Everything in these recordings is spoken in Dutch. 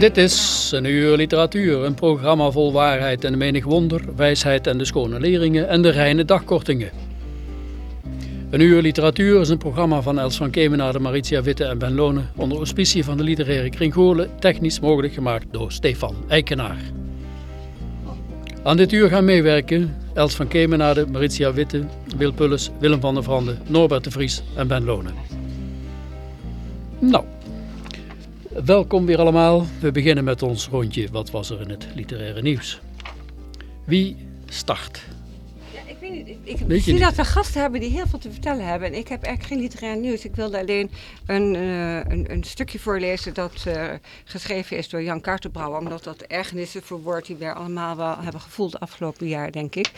Dit is een uur literatuur, een programma vol waarheid en menig wonder, wijsheid en de schone leringen en de reine dagkortingen. Een uur literatuur is een programma van Els van Kemenade, Maritia Witte en Ben Lonen onder auspicie van de literaire kring technisch mogelijk gemaakt door Stefan Eikenaar. Aan dit uur gaan meewerken Els van Kemenade, Maritia Witte, Wil Pulles, Willem van der Vrande, Norbert de Vries en Ben Lonen. Nou, Welkom weer allemaal. We beginnen met ons rondje Wat was er in het literaire nieuws? Wie start? Ja, ik weet niet. Ik, zie niet? dat we gasten hebben die heel veel te vertellen hebben. En ik heb eigenlijk geen literair nieuws. Ik wilde alleen een, eh, een, een stukje voorlezen dat eh, geschreven is door Jan Kartenbrouwer. Omdat dat ergernissen verwoordt die wij allemaal wel hebben gevoeld het afgelopen jaar, denk ik.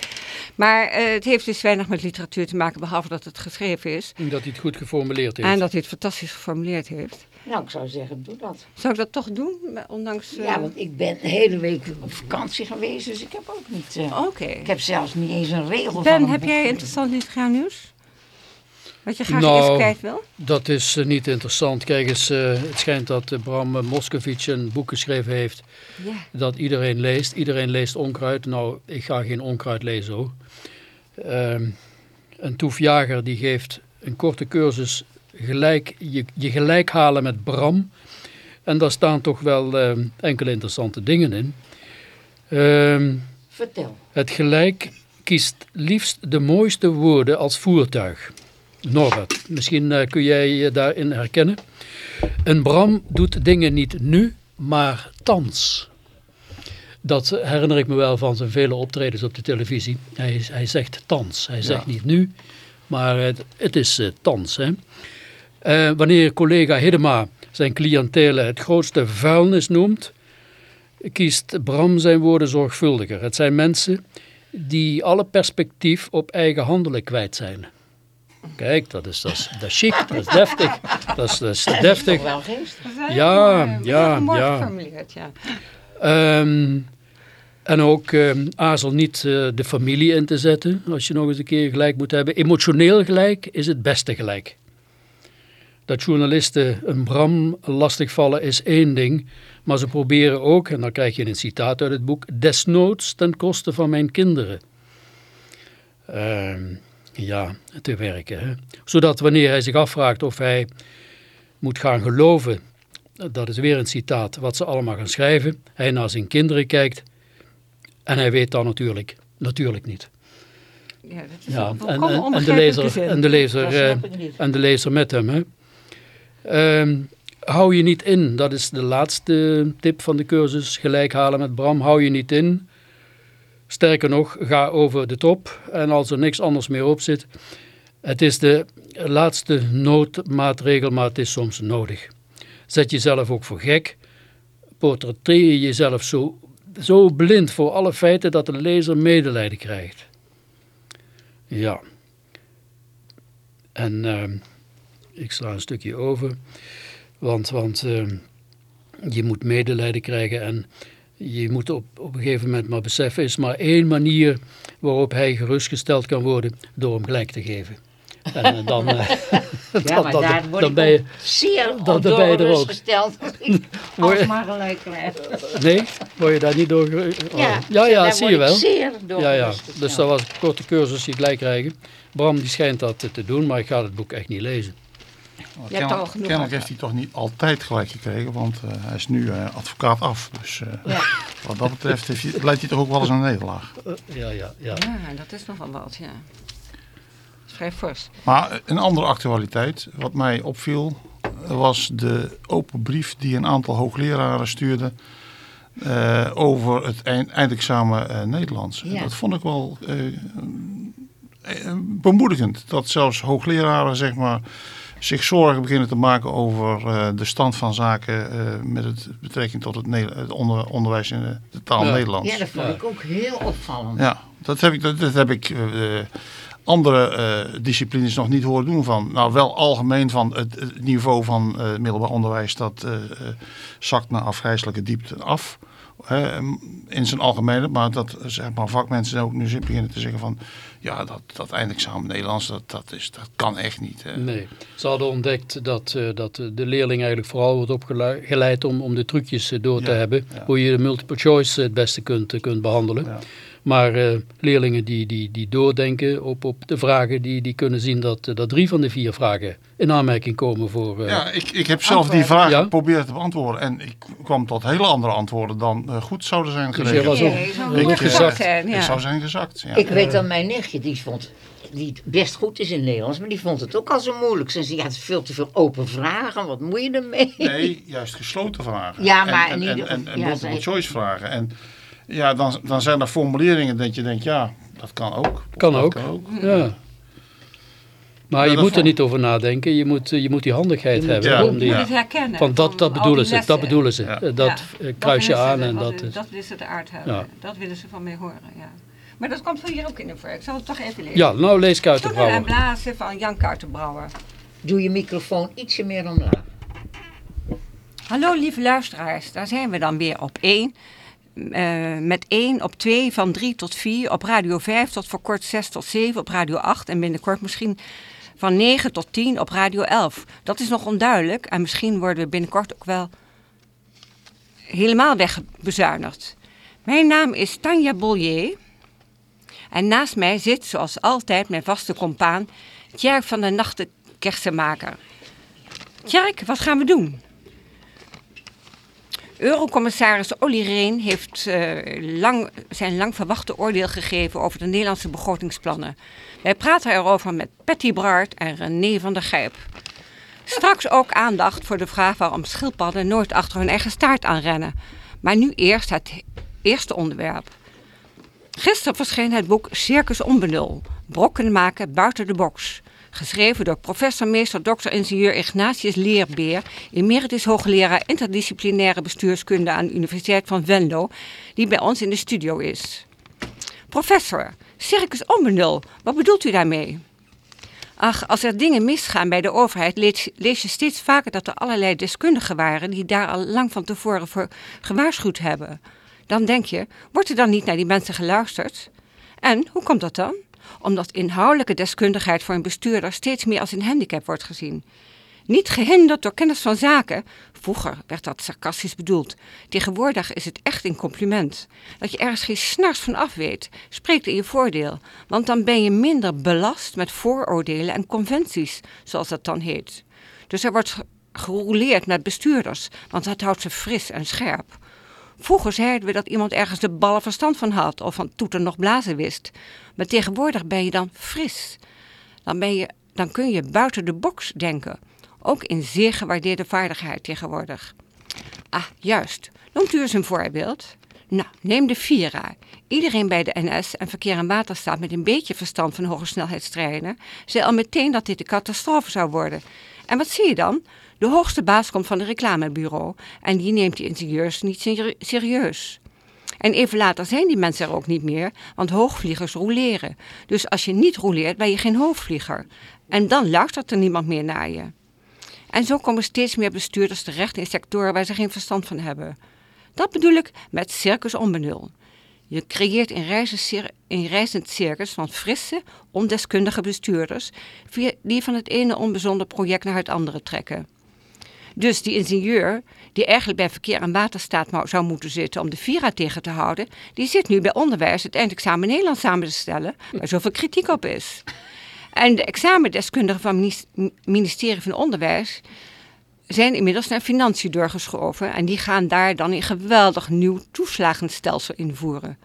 Maar eh, het heeft dus weinig met literatuur te maken, behalve dat het geschreven is. Dat hij het goed geformuleerd heeft. En dat hij het fantastisch geformuleerd heeft. Nou, ik zou zeggen, doe dat. Zou ik dat toch doen? Ondanks... eh, Ja, want ik ben de hele week op vakantie geweest, dus ik heb ook niet... eh, Oké. Ik heb zelfs niet eens een regel van Ben, heb boek jij interessant literair nieuws? Wat je graag Nou, even kwijt wil? Dat is eh, niet interessant. Kijk eens, eh, het schijnt dat eh, Bram eh, Moskowitz een boek geschreven heeft Ja. dat iedereen leest. Iedereen leest onkruid. Nou, ik ga geen onkruid lezen hoor. Ehm, een toefjager die geeft een korte cursus gelijk, je, je gelijk halen met Bram. En daar staan toch wel ehm, enkele interessante dingen in. Ehm, Vertel. het gelijk kiest liefst de mooiste woorden als voertuig. Norbert, misschien eh, kun jij je daarin herkennen. Een Bram doet dingen niet nu, maar thans. Dat herinner ik me wel van zijn vele optredens op de televisie. Hij, hij zegt thans. Hij zegt niet nu, maar het, het is eh, thans. Hè. Eh, wanneer collega Hiddema zijn cliëntelen het grootste vuilnis noemt, kiest Bram zijn woorden zorgvuldiger. Het zijn mensen die alle perspectief op eigen handelen kwijt zijn. Kijk, dat is, dat is, dat is chic, dat is deftig. Dat is, dat is Dat is deftig. toch wel geestig. Ja, ja, mooi ja. geformuleerd, ja. Ehm, en ook ehm, aarzel niet eh, de familie in te zetten als je nog eens een keer gelijk moet hebben. Emotioneel gelijk is het beste gelijk. Dat journalisten een Bram lastigvallen is één ding, maar ze proberen ook, en dan krijg je een citaat uit het boek, desnoods ten koste van mijn kinderen. Ehm, ja, te werken. Hè? Zodat wanneer hij zich afvraagt of hij moet gaan geloven dat is weer een citaat, wat ze allemaal gaan schrijven. Hij naar zijn kinderen kijkt en hij weet dan natuurlijk, natuurlijk niet. ja dat is Ja, en, en, en, de lezer, en, de lezer, eh, en de lezer met hem. Hè. Ehm, hou je niet in, dat is de laatste tip van de cursus, gelijk halen met Bram, hou je niet in. Sterker nog, ga over de top en als er niks anders meer op zit, het is de laatste noodmaatregel, maar het is soms nodig. Zet jezelf ook voor gek, portretteer je jezelf zo, zo blind voor alle feiten dat de lezer medelijden krijgt. Ja. En ehm, ik sla een stukje over, want, want ehm, je moet medelijden krijgen en je moet op, op een gegeven moment maar beseffen, is maar één manier waarop hij gerustgesteld kan worden, door hem gelijk te geven. En eh, dan, eh, Ja, dan, maar dan, daar word dan ben je... zeer dan op ben je er ook. gesteld je- alsmaar gelijk krijg. Nee? Word je daar niet door... ge- oh. Ja, ja, ja, zie je wel. zeer door Ja, ja. Dus ja. dat was een korte cursus die gelijk krijgen. Bram die schijnt dat te doen, maar ik ga het boek echt niet lezen. Hebt Kennelijk- al genoeg Kennelijk heeft hij toch niet altijd gelijk gekregen, want eh, hij is nu eh, advocaat af. Dus eh, Ja. wat dat betreft heeft hij, leidt hij toch ook wel eens een nederlaag. Ja, ja, ja. Ja, dat is nogal wat, ja. Dat is vrij fors. Maar een andere actualiteit, wat mij opviel, was de open brief die een aantal hoogleraren stuurden eh, over het eind, eindexamen eh, Nederlands. Ja. Dat vond ik wel bemoedigend. Dat zelfs hoogleraren zeg maar, zich zorgen beginnen te maken over eh, de stand van zaken eh, met het betrekking tot het, onder- onderwijs in de, de taal Ja. Nederlands. Ja, dat vond Ja. ik ook heel opvallend. Ja, dat heb ik, dat, dat heb ik eh, eh, andere eh, disciplines nog niet horen doen van. Nou, wel algemeen van het, het niveau van eh middelbaar onderwijs dat eh, eh, zakt naar afgrijzelijke diepte af. In zijn algemene, maar dat zeg maar, vakmensen ook nu zitten beginnen te zeggen van ja, dat, dat eindexamen Nederlands, dat, dat, is, dat kan echt niet. hè. Nee, ze hadden ontdekt dat, eh, dat de leerling eigenlijk vooral wordt opgeleid om, om de trucjes eh, door te hebben. ja. Hoe je de multiple choice eh, het beste kunt, kunt behandelen. Ja. Maar eh, leerlingen die, die, die doordenken op, op de vragen, die, die kunnen zien dat, eh, dat drie van de vier vragen in aanmerking komen voor... eh, Ja, ik, ik heb zelf die vraag Ja. geprobeerd te beantwoorden en ik kwam tot hele andere antwoorden dan eh, goed zouden zijn Dus geweest. jij was ook, Nee, zou ook goed gezakt. gezakt zijn, ja. Ik zou zijn gezakt. Ja. Ik weet dat mijn nichtje, die vond die best goed is in Nederlands, maar die vond het ook al zo moeilijk. Ze zei, ja, het is veel te veel open vragen, wat moet je ermee? Nee, juist gesloten vragen. Ja, maar en, in en, ieder en, geval- en ja, multiple zij- choice vragen. En ja, dan, dan zijn er formuleringen dat je denkt, ja, dat kan ook. Kan dat ook. Kan ook. Ja. Maar Ja, je moet er niet over nadenken. Je moet, eh, je moet die handigheid hebben. Ja. om Je die, moet het herkennen. van dat, dat bedoelen ze. Dat bedoelen ze. Ja. Eh, Dat Ja, eh, kruis je aan en dat is... Dat willen ze eruit hebben. Ja. Dat willen ze van mij horen, ja. Maar dat komt van hier ook in de voor. Ik zal het toch even lezen. Ja, nou lees Stoelen en Kuitenbrouwer. blazen van Jan Kuitenbrouwer. Doe je microfoon ietsje meer omlaag. Hallo lieve luisteraars, daar zijn we dan weer op 1. met 1 op 2 van 3 tot 4, op radio 5 tot voor kort 6 tot 7, op radio 8 en binnenkort misschien van 9 tot 10 op radio 11. Dat is nog onduidelijk en misschien worden we binnenkort ook wel helemaal wegbezuinigd. Mijn naam is Tanja Bollier en naast mij zit zoals altijd mijn vaste compaan Tjerk van der Nachten Kersenmaker. Tjerk, wat gaan we doen? Eurocommissaris Olly Rehn heeft eh, lang, zijn lang verwachte oordeel gegeven over de Nederlandse begrotingsplannen. Wij praten erover met Patty Braart en René van der Gijp. Straks ook aandacht voor de vraag waarom schildpadden nooit achter hun eigen staart aanrennen. Maar nu eerst het eerste onderwerp. Gisteren verscheen het boek Circus Onbenul. Brokken maken buiten de box. Geschreven door professor meester dr. ingenieur Ignatius Leerbeer, emeritus hoogleraar interdisciplinaire bestuurskunde aan de Universiteit van Venlo, die bij ons in de studio is. Professor, Circus Onbenul, wat bedoelt u daarmee? Ach, als er dingen misgaan bij de overheid, lees je steeds vaker dat er allerlei deskundigen waren die daar al lang van tevoren voor gewaarschuwd hebben. Dan denk je, wordt er dan niet naar die mensen geluisterd? En hoe komt dat dan? Omdat inhoudelijke deskundigheid voor een bestuurder steeds meer als een handicap wordt gezien. Niet gehinderd door kennis van zaken. Vroeger werd dat sarcastisch bedoeld. Tegenwoordig is het echt een compliment. Dat je ergens geen snars van af weet, spreekt in je voordeel. Want dan ben je minder belast met vooroordelen en conventies, zoals dat dan heet. Dus er wordt ge- gerouleerd met bestuurders, want dat houdt ze fris en scherp. Vroeger zeiden we dat iemand ergens de ballen verstand van had of van toeten nog blazen wist. Maar tegenwoordig ben je dan fris. Dan, ben je, dan kun je buiten de box denken. Ook in zeer gewaardeerde vaardigheid tegenwoordig. Ah, juist. Noemt u eens een voorbeeld? Nou, neem de Vira. Iedereen bij de NS en Verkeer en Waterstaat met een beetje verstand van hogesnelheidstreinen zei al meteen dat dit een catastrofe zou worden. En wat zie je dan? De hoogste baas komt van een reclamebureau en die neemt die ingenieurs niet seri- serieus. En even later zijn die mensen er ook niet meer, want hoogvliegers roleren. Dus als je niet roleert, ben je geen hoogvlieger. En dan luistert er niemand meer naar je. En zo komen steeds meer bestuurders terecht in sectoren waar ze geen verstand van hebben. Dat bedoel ik met circus onbenul. Je creëert een, reizend circus van frisse, ondeskundige bestuurders die van het ene onbezonde project naar het andere trekken. Dus die ingenieur, die eigenlijk bij verkeer en waterstaat zou moeten zitten om de Vira tegen te houden, die zit nu bij onderwijs het eindexamen Nederlands samen te stellen, waar zoveel kritiek op is. En de examendeskundigen van het ministerie van Onderwijs zijn inmiddels naar financiën doorgeschoven en die gaan daar dan een geweldig nieuw toeslagenstelsel invoeren.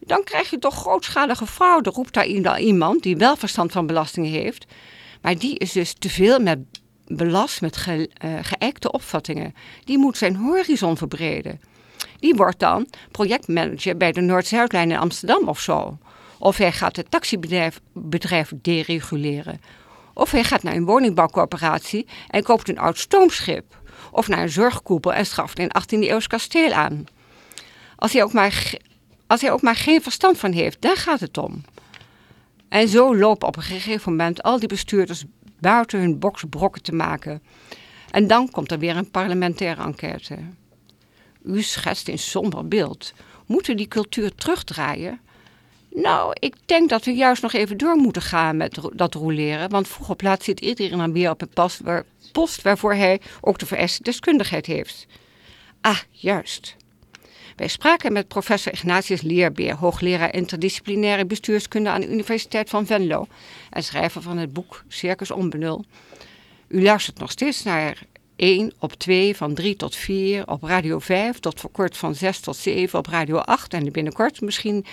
Dan krijg je toch grootschalige fraude, roept daar iemand die wel verstand van belastingen heeft, maar die is dus te veel met belast met ge, uh, geëikte opvattingen. Die moet zijn horizon verbreden. Die wordt dan projectmanager bij de Noord-Zuidlijn in Amsterdam of zo. Of hij gaat het taxibedrijf bedrijf dereguleren. Of hij gaat naar een woningbouwcorporatie en koopt een oud stoomschip. Of naar een zorgkoepel en schaft een 18e eeuws kasteel aan. Als hij, ook maar, als hij ook maar geen verstand van heeft, daar gaat het om. En zo lopen op een gegeven moment al die bestuurders buiten hun box brokken te maken. En dan komt er weer een parlementaire enquête. U schetst een somber beeld. Moeten die cultuur terugdraaien? Nou, ik denk dat we juist nog even door moeten gaan met dat roleren. Want vroeg op laat zit iedereen dan weer op een post waarvoor hij ook de vereiste deskundigheid heeft. Ah, juist. Wij spraken met professor Ignatius Leerbeer, hoogleraar interdisciplinaire bestuurskunde aan de Universiteit van Venlo en schrijver van het boek Circus Onbenul. U luistert nog steeds naar 1 op 2 van 3 tot 4 op Radio 5 tot voor kort van 6 tot 7 op Radio 8 en binnenkort misschien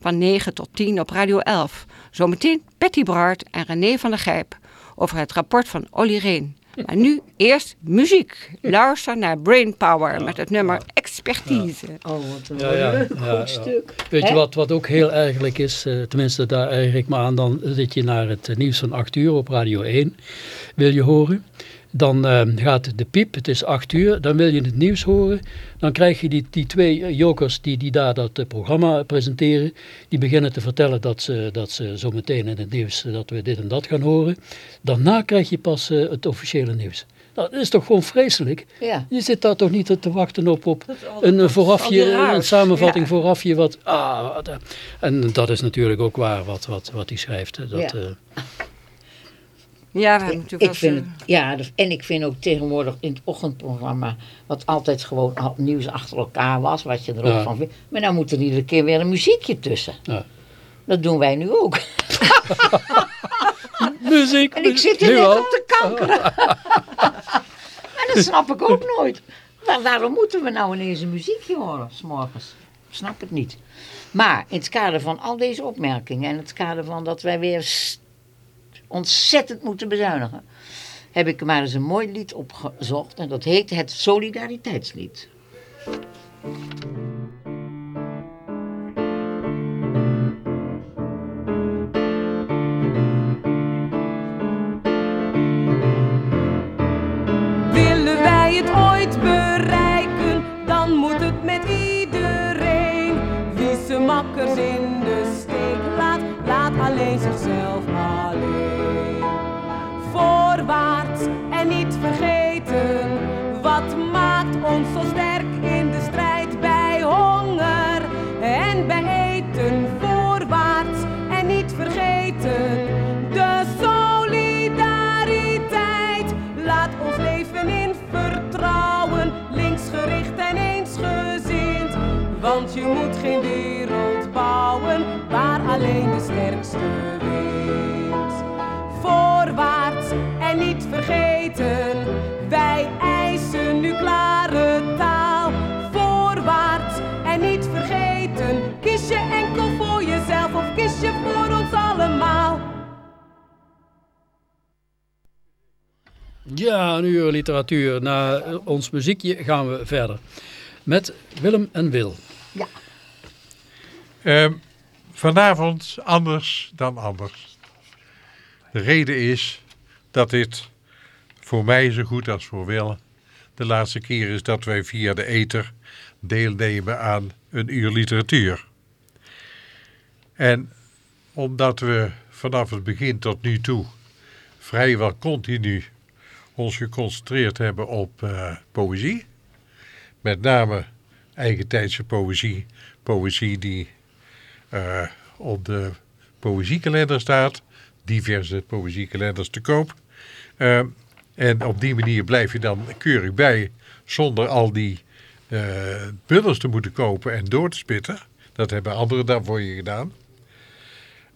van 9 tot 10 op Radio 11. Zometeen Patty Bart en René van der Gijp over het rapport van Olly Reen. Maar nu eerst muziek. Luister naar Brainpower met het nummer Expertise. Oh, wat een leuk goed stuk. Weet je wat, wat ook heel eigenlijk is, uh, tenminste daar erger ik me aan, dan zit je naar het nieuws van 8 uur op Radio 1, wil je horen. Dan uh, gaat de piep, het is 8 uur, dan wil je het nieuws horen. Dan krijg je die, die twee eh, jokers die, die daar dat uh, programma presenteren. Die beginnen te vertellen dat ze, dat ze zo meteen in het nieuws dat we dit en dat gaan horen. Daarna krijg je pas uh, het officiële nieuws. Nou, dat is toch gewoon vreselijk? Ja. Je zit daar toch niet te wachten op, op een, voorafje, een samenvatting ja. voorafje. Wat, ah, en dat is natuurlijk ook waar wat, wat, wat hij schrijft. Dat, ja. Ja, we hebben natuurlijk ik vind het, ja, en ik vind ook tegenwoordig in het ochtendprogramma, wat altijd gewoon nieuws achter elkaar was, wat je er ook Ja. van vindt. Maar nou moet er iedere keer weer een muziekje tussen. Ja. Dat doen wij nu ook. Muziek! En ik zit er nu net al. op te kankeren. maar dat snap ik ook nooit. Maar waarom moeten we nou ineens een muziekje horen, s'morgens? Ik snap het niet. Maar in het kader van al deze opmerkingen en het kader van dat wij weer ontzettend moeten bezuinigen, heb ik maar eens een mooi lied opgezocht en dat heet het Solidariteitslied. Voorwaarts en niet vergeten, wij eisen nu klare taal. Voorwaarts en niet vergeten, kies je enkel voor jezelf of kies je voor ons allemaal. Ja, een uur literatuur. Na ons muziekje gaan we verder. Met Willem en Wil. Ehm, vanavond anders dan anders. De reden is dat dit voor mij zo goed als voor Willem de laatste keer is dat wij via de ether deelnemen aan een uur literatuur. En omdat we vanaf het begin tot nu toe vrijwel continu ons geconcentreerd hebben op eh, poëzie, met name eigentijdse poëzie, poëzie die eh, op de poëziekalender staat, diverse poëziekalenders te koop, eh, En op die manier blijf je dan keurig bij zonder al die uh, buddels te moeten kopen en door te spitten. Dat hebben anderen dan voor je gedaan.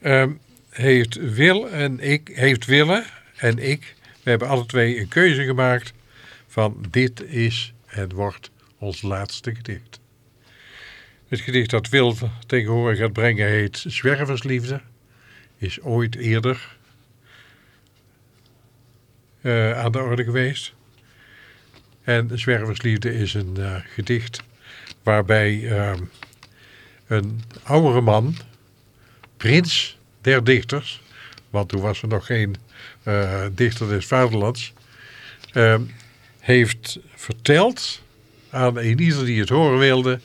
Um, heeft, Wil en ik, heeft Wille en ik, we hebben alle twee een keuze gemaakt van dit is en wordt ons laatste gedicht. Het gedicht dat Wil tegenwoordig gaat brengen heet Zwerversliefde. Is ooit eerder uh, aan de orde geweest. En Zwerversliefde is een uh, gedicht waarbij uh, een oudere man, prins der dichters, want toen was er nog geen uh, dichter des vaderlands, ehm, heeft verteld aan een ieder die het horen wilde,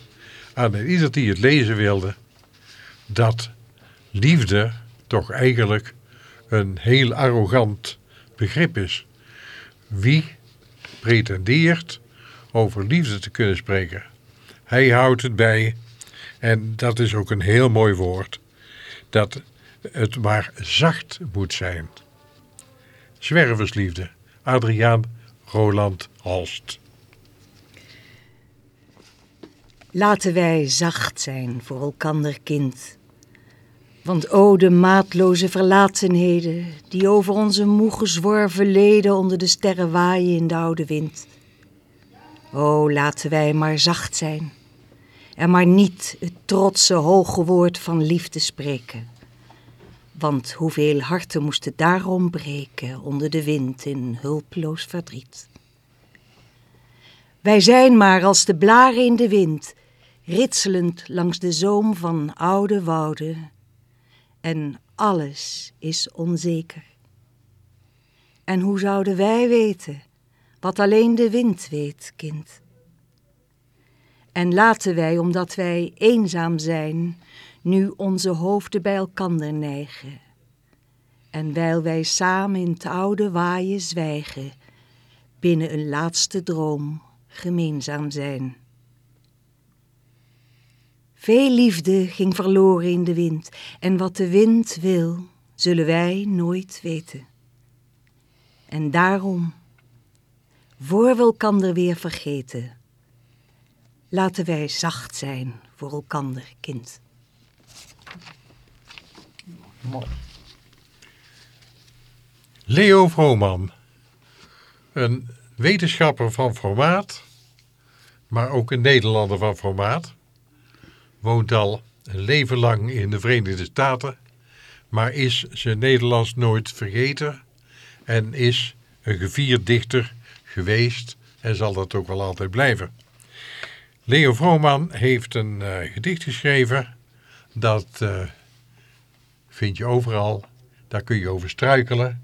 aan ieder die het lezen wilde, dat liefde toch eigenlijk een heel arrogant begrip is. Wie pretendeert over liefde te kunnen spreken? Hij houdt het bij, en dat is ook een heel mooi woord, dat het maar zacht moet zijn. Zwerversliefde, Adriaan Roland Holst. Laten wij zacht zijn voor elkander kind. Want o de maatloze verlatenheden die over onze moe gezworven leden onder de sterren waaien in de oude wind. O laten wij maar zacht zijn en maar niet het trotse hoge woord van liefde spreken. Want hoeveel harten moesten daarom breken onder de wind in hulpeloos verdriet. Wij zijn maar als de blaren in de wind, ritselend langs de zoom van oude wouden. En alles is onzeker. En hoe zouden wij weten wat alleen de wind weet, kind? En laten wij, omdat wij eenzaam zijn, nu onze hoofden bij elkander neigen. En wijl wij samen in het oude waaien zwijgen, binnen een laatste droom gemeenzaam zijn. Veel liefde ging verloren in de wind, en wat de wind wil, zullen wij nooit weten. En daarom, voor we elkander weer vergeten, laten wij zacht zijn voor elkander, kind. Leo Vrooman, een wetenschapper van formaat, maar ook een Nederlander van formaat. Woont al een leven lang in de Verenigde Staten, maar is zijn Nederlands nooit vergeten en is een gevierd dichter geweest en zal dat ook wel altijd blijven. Leo Vrooman heeft een uh, gedicht geschreven dat uh, vind je overal. Daar kun je over struikelen.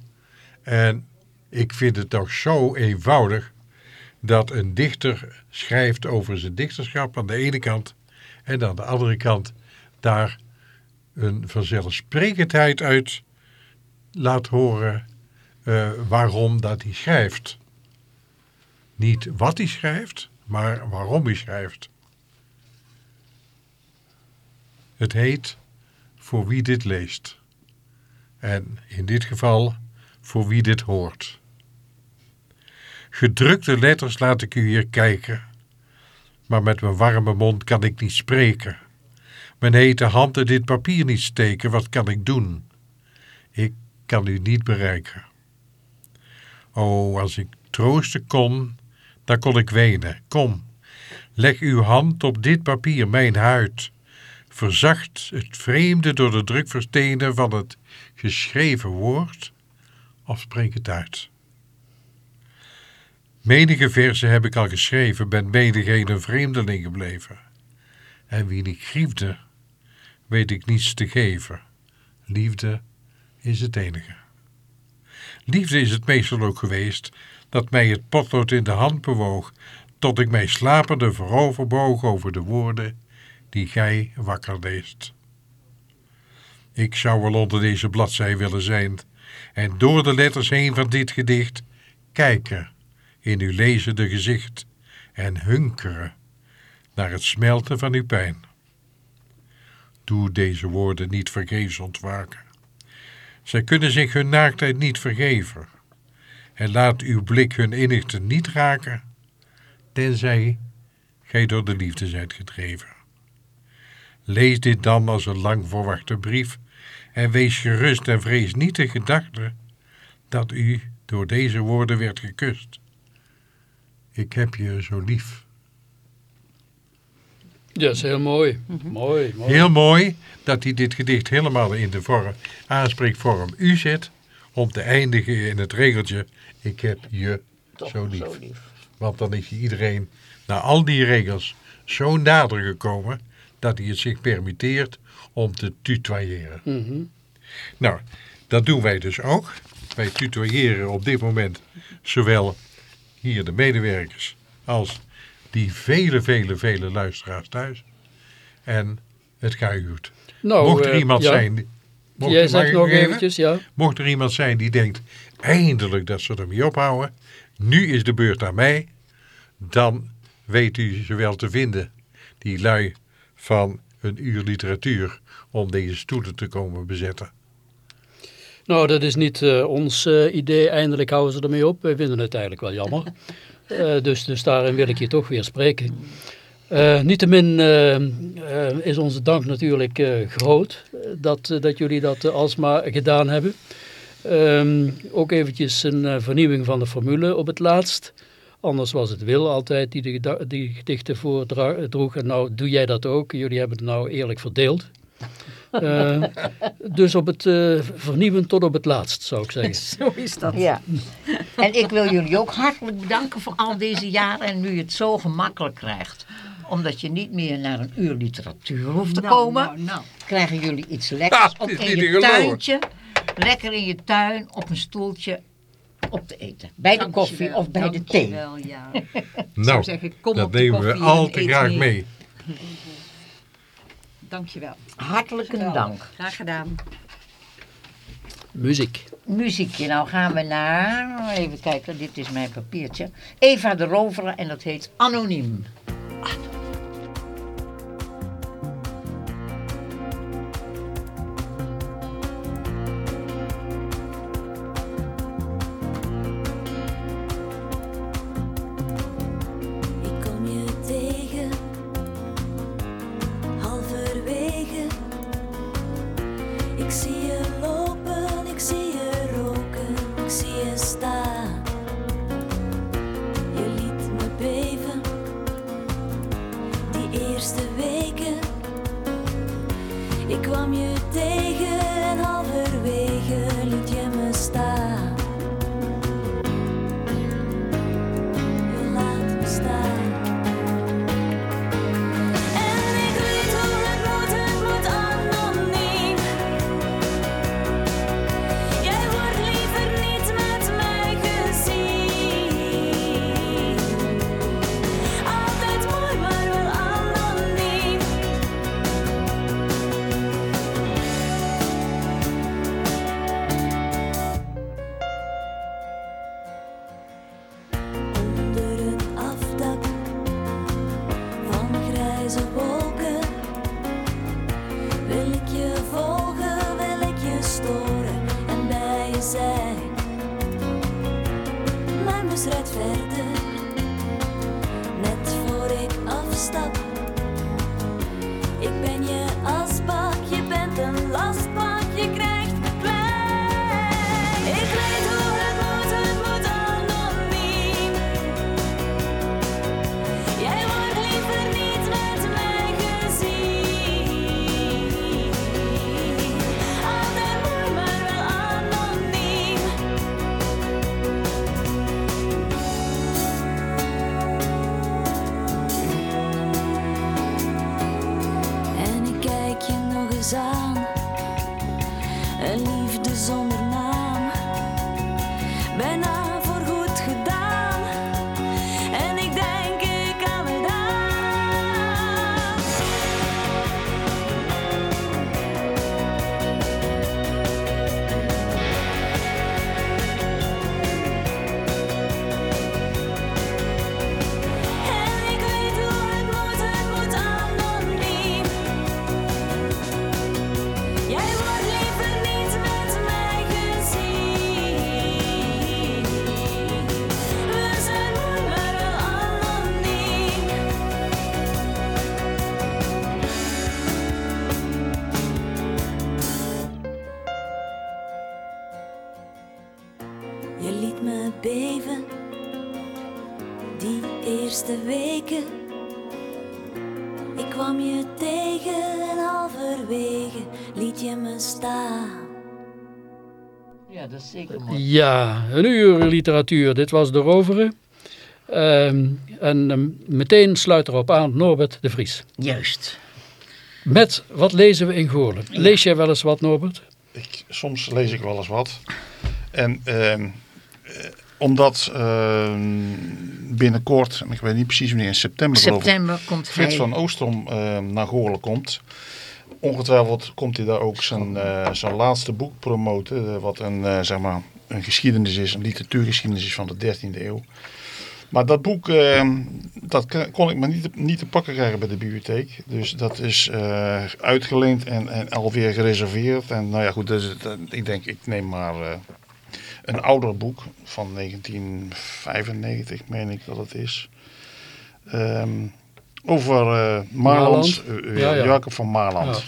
En ik vind het toch zo eenvoudig dat een dichter schrijft over zijn dichterschap aan de ene kant en aan de andere kant daar een vanzelfsprekendheid uit laat horen uh, waarom dat hij schrijft. Niet wat hij schrijft, maar waarom hij schrijft. Het heet voor wie dit leest. En in dit geval voor wie dit hoort. Gedrukte letters laat ik u hier kijken, maar met mijn warme mond kan ik niet spreken. Mijn hete hand in dit papier niet steken, wat kan ik doen? Ik kan u niet bereiken. O, als ik troosten kon, dan kon ik wenen. Kom, leg uw hand op dit papier, mijn huid verzacht het vreemde door de drukverstenen van het geschreven woord, of spreek het uit. Menige versen heb ik al geschreven, ben menigeen een vreemdeling gebleven. En wie niet griefde, weet ik niets te geven. Liefde is het enige. Liefde is het meestal ook geweest dat mij het potlood in de hand bewoog, tot ik mij slapende vooroverboog over de woorden die gij wakker leest. Ik zou wel onder deze bladzij willen zijn en door de letters heen van dit gedicht kijken in uw lezende gezicht en hunkeren naar het smelten van uw pijn. Doe deze woorden niet vergeefs ontwaken. Zij kunnen zich hun naaktheid niet vergeven. En laat uw blik hun innigste niet raken, tenzij gij door de liefde zijt gedreven. Lees dit dan als een lang verwachte brief en wees gerust en vrees niet de gedachte dat u door deze woorden werd gekust. Ik heb je zo lief. Ja, dat is heel mooi. Mooi, mooi. Heel mooi dat hij dit gedicht helemaal in de vorm, aanspreekvorm u zet, om te eindigen in het regeltje, ik heb je zo lief. Zo lief. Want dan is hij iedereen, na al die regels, zo nader gekomen, dat hij het zich permitteert om te tutoyeren. Mhm. Nou, dat doen wij dus ook. Wij tutoyeren op dit moment zowel hier de medewerkers als die vele, vele, vele luisteraars thuis. En het gaat u goed. Nou, mocht er eh, iemand ja. zijn... die- Mocht, Jij zegt nog even? eventjes, ja. Mocht er iemand zijn die denkt, eindelijk dat ze ermee ophouden. Nu is de beurt aan mij. Dan weet u ze wel te vinden. Die lui van een uur literatuur om deze stoelen te komen bezetten. Nou, dat is niet eh, ons eh, idee. Eindelijk houden ze ermee op. Wij vinden het eigenlijk wel jammer. Eh, dus, dus daarin wil ik je toch weer spreken. Niettemin is onze dank natuurlijk groot dat, dat jullie dat alsmaar gedaan hebben. Ehm, ook eventjes een vernieuwing van de formule op het laatst. Anders was het Wil altijd die de die gedichten voordroeg. En nou doe jij dat ook. Jullie hebben het nou eerlijk verdeeld. Eh, dus op het eh, vernieuwen tot op het laatst, zou ik zeggen. Zo is dat. Ja. En ik wil jullie ook hartelijk bedanken voor al deze jaren en nu je het zo gemakkelijk krijgt. Omdat je niet meer naar een uur literatuur hoeft te Nou, komen. nou, nou. Krijgen jullie iets lekkers Ah, in je te geloven. tuintje. Lekker in je tuin, op een stoeltje, op te eten. Bij de koffie of bij de thee. Dankjewel, ja. Nou, dat op nemen we al te graag mee. mee. Dankjewel. Hartelijke dank. Graag gedaan. Muziek. Muziekje, nou gaan we naar, even kijken, dit is mijn papiertje. Eva de Rover en dat heet Anoniem. Ik en liefde zonder dat is zeker mooi. Ja, een uur literatuur. Dit was De Roveren. Ehm, en ehm, meteen sluit erop aan Norbert de Vries. Juist. Met Wat lezen we in Goorlen? Lees jij wel eens wat, Norbert? Ik, soms lees ik wel eens wat. En ehm, eh, omdat ehm, binnenkort, en ik weet niet precies wanneer, in september, geloof ik, September komt Frits hij. van Oostrom ehm, naar Goorlen komt. Ongetwijfeld komt hij daar ook zijn, eh, zijn laatste boek promoten. eh, wat een, eh, zeg maar, een geschiedenis is, een literatuurgeschiedenis is van de 13e eeuw. Maar dat boek, ehm, dat kon ik maar niet, te- niet te pakken krijgen bij de bibliotheek. Dus dat is uitgeleend en, en alweer gereserveerd. En nou ja, goed, dus, ik denk, ik neem maar een ouder boek van 1995, meen ik dat het is. Ehm, over eh Maarland, Maarland? eh, Ja, ja. Jacob van Maarland.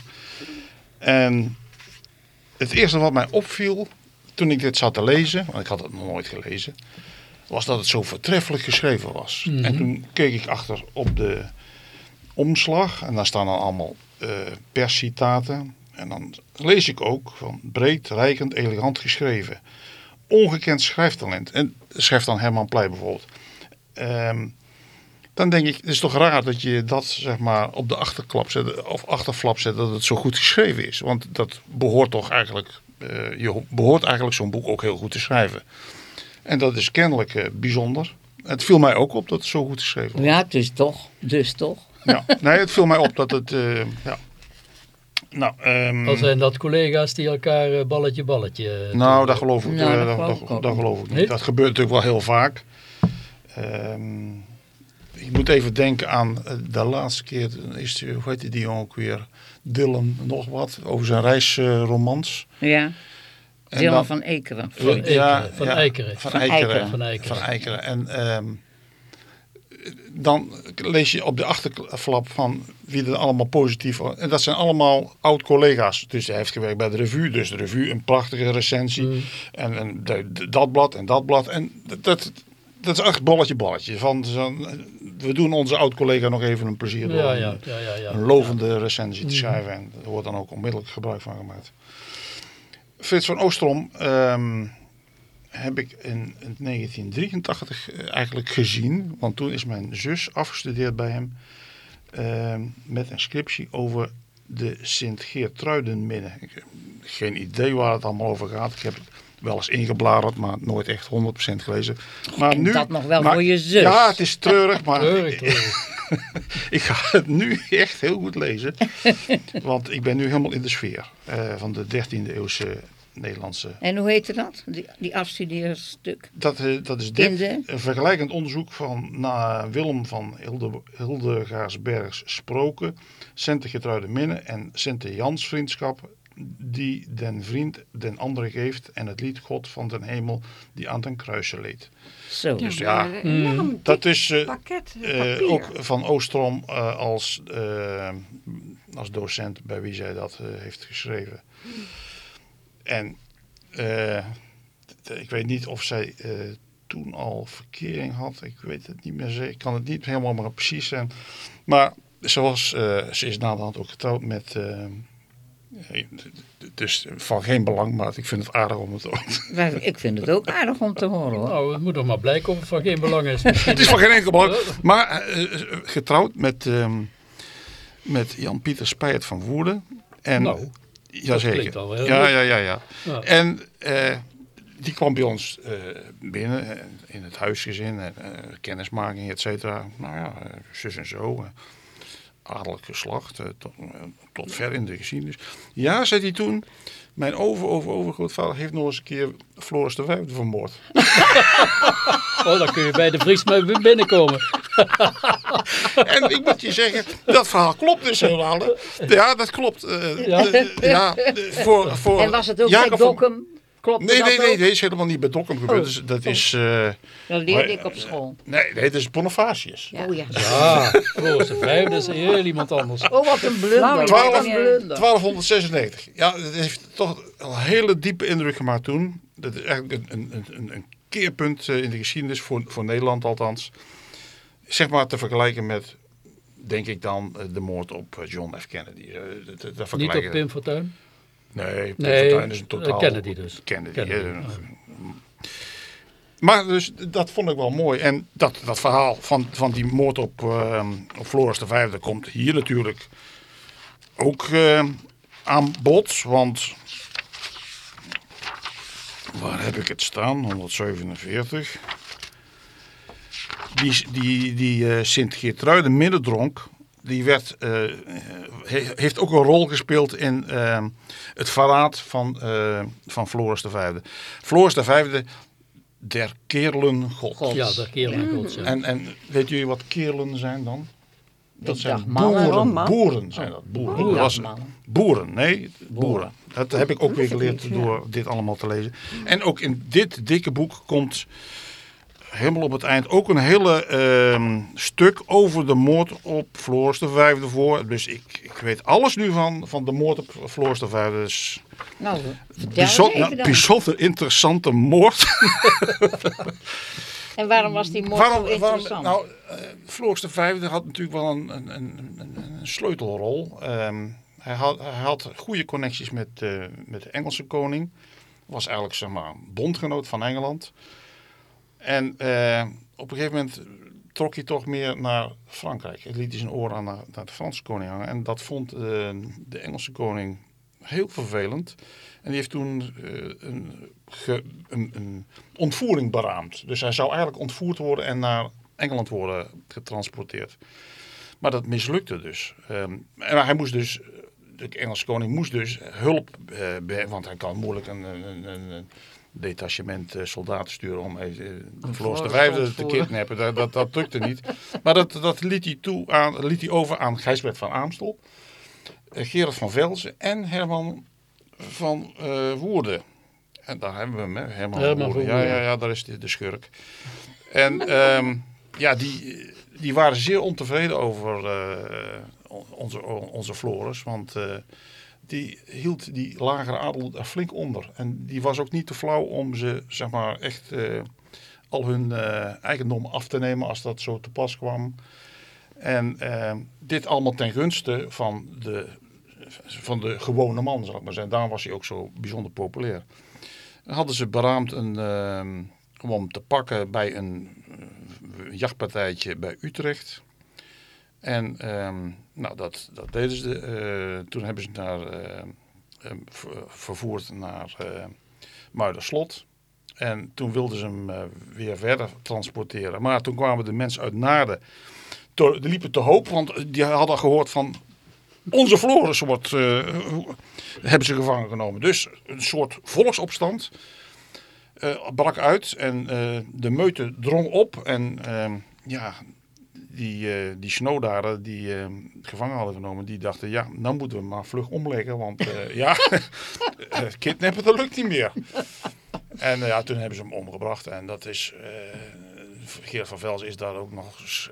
En het eerste wat mij opviel toen ik dit zat te lezen, want ik had het nog nooit gelezen, was dat het zo voortreffelijk geschreven was. Mhm. En toen keek ik achter op de omslag en daar staan dan allemaal eh perscitaten. En dan lees ik ook van breed, rijkend, elegant geschreven. Ongekend schrijftalent. En schrijft dan Herman Pleij bijvoorbeeld. Ehm, dan denk ik, het is toch raar dat je dat zeg maar op de achterklap zet, of achterflap zet, dat het zo goed geschreven is. Want dat behoort toch eigenlijk, eh, je behoort eigenlijk zo'n boek ook heel goed te schrijven. En dat is kennelijk eh, bijzonder. Het viel mij ook op dat het zo goed geschreven was. Ja, dus toch. Dus toch. Ja. Nee, het viel mij op dat het, eh, ja. Nou, ehm, Al zijn dat collega's die elkaar balletje balletje... nou doen. dat geloof ik, Nou, dat dat, geloof dat- ik dat niet. geloof ik niet. Nee? Dat gebeurt natuurlijk wel heel vaak. Ehm, ik moet even denken aan eh, de laatste keer, is die, hoe heette die jongen ook weer? Dylan nog wat, over zijn reisromans. Ja. En Dylan dan- van Ekeren. Van Ekeren, van Eikeren. Van Eikeren. Eikeren. Van Eikeren. Van Eikeren. En ehm, dan lees je op de achterflap van wie er allemaal positief... En dat zijn allemaal oud-collega's. Dus hij heeft gewerkt bij de revue. Dus de revue, een prachtige recensie. Mm. En, en de- de- dat blad en dat blad. En dat, dat, dat is echt bolletje balletje. Van, we doen onze oud-collega nog even een plezier door. Ja, een- ja, ja, ja, ja. een lovende recensie te schrijven. En er wordt dan ook onmiddellijk gebruik van gemaakt. Frits van Oostrom ehm, heb ik in, in 1983 eigenlijk gezien. Want toen is mijn zus afgestudeerd bij hem. ehm, met een scriptie over de Sint-Geertruidenminne. Ik heb geen idee waar het allemaal over gaat. Ik heb het wel eens ingebladerd, maar nooit echt 100% gelezen. Maar En dat nog wel maar- voor je zus. Ja, het is treurig, maar Treurig, treurig. ik ga het nu echt heel goed lezen. want ik ben nu helemaal in de sfeer eh, van de 13e eeuwse Nederlandse. En hoe heette dat? Die, die afstudeerstuk. Dat, eh, dat is dit. de- Een vergelijkend onderzoek van na Willem van Hilde, Hildegaarsbergs Sproken, Sente Getruide Minne en Sente Jans Vriendschap, die den vriend den andere geeft en het lied God van den hemel die aan den kruise leed. Zo. Dus ja, enorm dik Dat is eh, pakket Eh, ook van Oostrom eh, als, eh, als docent bij wie zij dat eh, heeft geschreven. En eh, ik weet niet of zij eh, toen al verkering had. Ik weet het niet meer zeker. Ik kan het niet helemaal maar precies zijn. Maar ze, was, eh, ze is naderhand ook getrouwd met... eh, eh, dus van geen belang, maar ik vind het aardig om het ook. Maar Ik vind het ook aardig om te horen hoor. Nou, het moet nog maar blijken of het van geen belang is. Het is van geen enkel belang. Maar eh, eh, getrouwd met, ehm, met Jan-Pieter Spijt van Woerden. En, Nou, jazeker. klinkt al heel ja, ja, ja, ja. Ja. En eh, die kwam bij ons eh, binnen eh, in het huisgezin. En, eh, kennismaking, et cetera. Nou ja, eh, zus en zo. Adellijk geslacht. eh, tot, eh, tot ver in de geschiedenis. Ja, zei hij toen. Mijn over, over, overgrootvader heeft nog eens een keer Floris de Vijfde vermoord. Oh, dan kun je bij de Vries mee binnenkomen. En ik moet je zeggen, dat verhaal klopt dus helemaal. Ja, dat klopt. eh, Ja? de- ja, de- voor, voor En was het ook Jacob bij van- Dokkum? Klopt Nee, dat nee, nee, ook? nee, is helemaal niet bij Dokkum gebeurd. Oh. Dus dat is, eh, Dat leerde ik op school. nee, nee, dat is Bonifacius. Oh ja. Ja, Floris de Vijfde is heel iemand anders. Oh, wat een blunder. Flauw, Wat Twaalf- een blunder. 1296. Ja, dat heeft toch een hele diepe indruk gemaakt toen. Dat is eigenlijk een, een, een, een keerpunt eh, in de geschiedenis, voor, voor Nederland althans. Zeg maar te vergelijken met, denk ik dan, eh, de moord op John F. Kennedy. Dat- dat- dat Niet op Pim Fortuyn? Nee, Nee, is een eh, totaal... Kennedy dus. Kennedy, Kennedy, eh, ja. Maar dus dat vond ik wel mooi. En dat, dat verhaal van, van die moord op, eh, op Floris de Vijfde komt hier natuurlijk ook eh, aan bod. Want waar heb ik het staan? 147. Die, die, die eh, Sint Geertruide Middendronk, die werd, eh, he- heeft ook een rol gespeeld in eh, het verraad van, eh, van Floris de Vijfde. Floris de Vijfde, der kerelen God. Ja, daar keer naar God. ja. En, en weet jullie wat kerelen zijn dan? Dat Ik zijn boeren. Man. Boeren zijn dat. Boeren. Dat was- boeren, nee, boeren. Dat heb ik ook weer geleerd door dit allemaal te lezen. En ook in dit dikke boek komt helemaal op het eind ook een hele ehm, stuk over de moord op Floris de Vijfde voor. Dus ik, ik weet alles nu van, van de moord op Floris de Vijfde. Dus Nou, nou, bijzonder interessante moord. En waarom was die moord Waarom, zo waarom, interessant? nou, eh, Floris de Vijfde had natuurlijk wel een, een, een, een, een sleutelrol. Ehm, hij, had, hij had goede connecties met, eh, met de Engelse koning. Was eigenlijk zeg maar bondgenoot van Engeland. En eh, op een gegeven moment trok hij toch meer naar Frankrijk. Hij liet zijn oor aan naar, naar de Franse koning hangen. En dat vond eh, de Engelse koning heel vervelend. En die heeft toen eh, een, een, een ontvoering beraamd. Dus hij zou eigenlijk ontvoerd worden en naar Engeland worden getransporteerd. Maar dat mislukte dus. Ehm, en hij moest dus, de Engelse koning moest dus hulp, be- want hij kan moeilijk een, een detachement eh, soldaten sturen om even, eh, Floris de Floris Vijfde te kidnappen. Dat, dat, dat lukte niet. Maar dat, dat liet, hij toe aan, liet hij over aan Gijsbert van Aamstel, eh, Gerard van Velzen en Herman van eh, Woerden. En daar hebben we hem, hè? Herman, Herman van Woerden. Ja, ja, ja, daar is de, de schurk. En ehm, ja, die, die waren zeer ontevreden over eh, onze, onze Floris. Want eh, die hield die lagere adel er flink onder. En die was ook niet te flauw om ze, zeg maar, echt eh, al hun eh, eigendom af te nemen als dat zo te pas kwam. En eh, dit allemaal ten gunste van de, van de gewone man, zal ik maar zeggen. Daarom was hij ook zo bijzonder populair. Hadden ze beraamd een, om te pakken bij een jachtpartijtje bij Utrecht. En ehm, nou, dat, dat deden ze. eh, toen hebben ze naar, eh, eh, ver- vervoerd naar Muiderslot. En toen wilden ze hem weer verder transporteren. Maar toen kwamen de mensen uit Naarden. Die liepen te hoop, want die hadden gehoord van... Onze Floris wordt, hebben ze gevangen genomen. Dus een soort volksopstand brak uit. En de meute drong op. En ja, die, eh die Snowdaren die eh, gevangen hadden genomen, die dachten, ja, nou moeten we maar vlug omleggen, want eh, ja, kidnappen, dat lukt niet meer. En ja, toen hebben ze hem omgebracht en dat is, Geert van Vels is daar ook nog eens,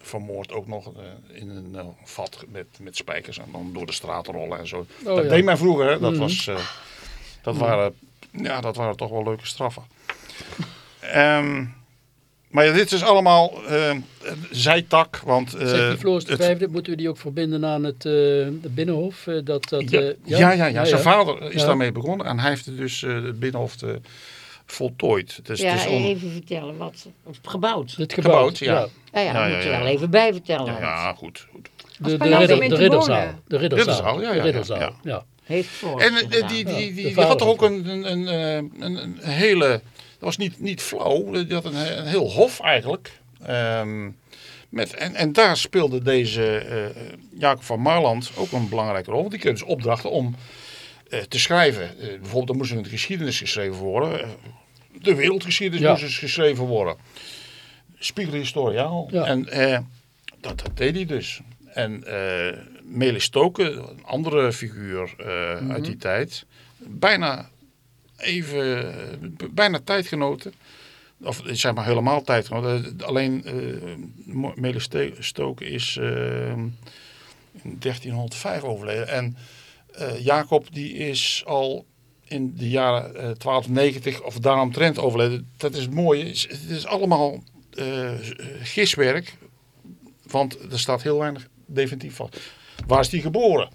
vermoord, ook nog in een vat met, met spijkers en dan door de straat rollen en zo. dat ja. deed men vroeger, hè? dat, Mhm. was, dat, waren, ja, dat waren toch wel leuke straffen. Ehm, maar ja, dit is allemaal eh, zijtak, want... eh, Zegt die Floris de het- Vijfde, moeten we die ook verbinden aan het, eh, het Binnenhof? dat, dat, ja, ja, ja, ja, zijn vader is Ja. daarmee begonnen en hij heeft het dus eh, het Binnenhof eh, voltooid. Dus ja, het is on- even vertellen. Wat, gebouwd. Het Gebouwd, gebouwd, ja. ja. Ja, ja, Ja, daar ja, moet je ja. wel even bij vertellen. ja, ja, goed. goed. De, de, ridder- in de ridderzaal. De ridderzaal. Ja, ridderzaal. Heeft voor. En die, die, Ja, die, had toch ook een, een, een, eh, een, een hele, dat was niet, niet flauw, die had een, he- een heel hof eigenlijk. Ehm, met, en, en daar speelde deze eh, Jacob van Marland ook een belangrijke rol. Want die kreeg dus opdrachten om eh, te schrijven. Eh, bijvoorbeeld, er moest een geschiedenis geschreven worden. De wereldgeschiedenis Ja. moest eens geschreven worden. Spiegelhistoriaal. Ja. En dat, dat deed hij dus. En Melis Stoken, een andere figuur uit die tijd, bijna even, b- bijna tijdgenoten. Of zeg maar helemaal tijdgenoten. Eh, Alleen eh Stoken is eh, in 1305 overleden. En eh, Jacob die is al in de jaren eh, 1290 of daaromtrent overleden. Dat is het mooie. Het is- allemaal eh, giswerk. Want er staat heel weinig definitief van. Waar is die geboren?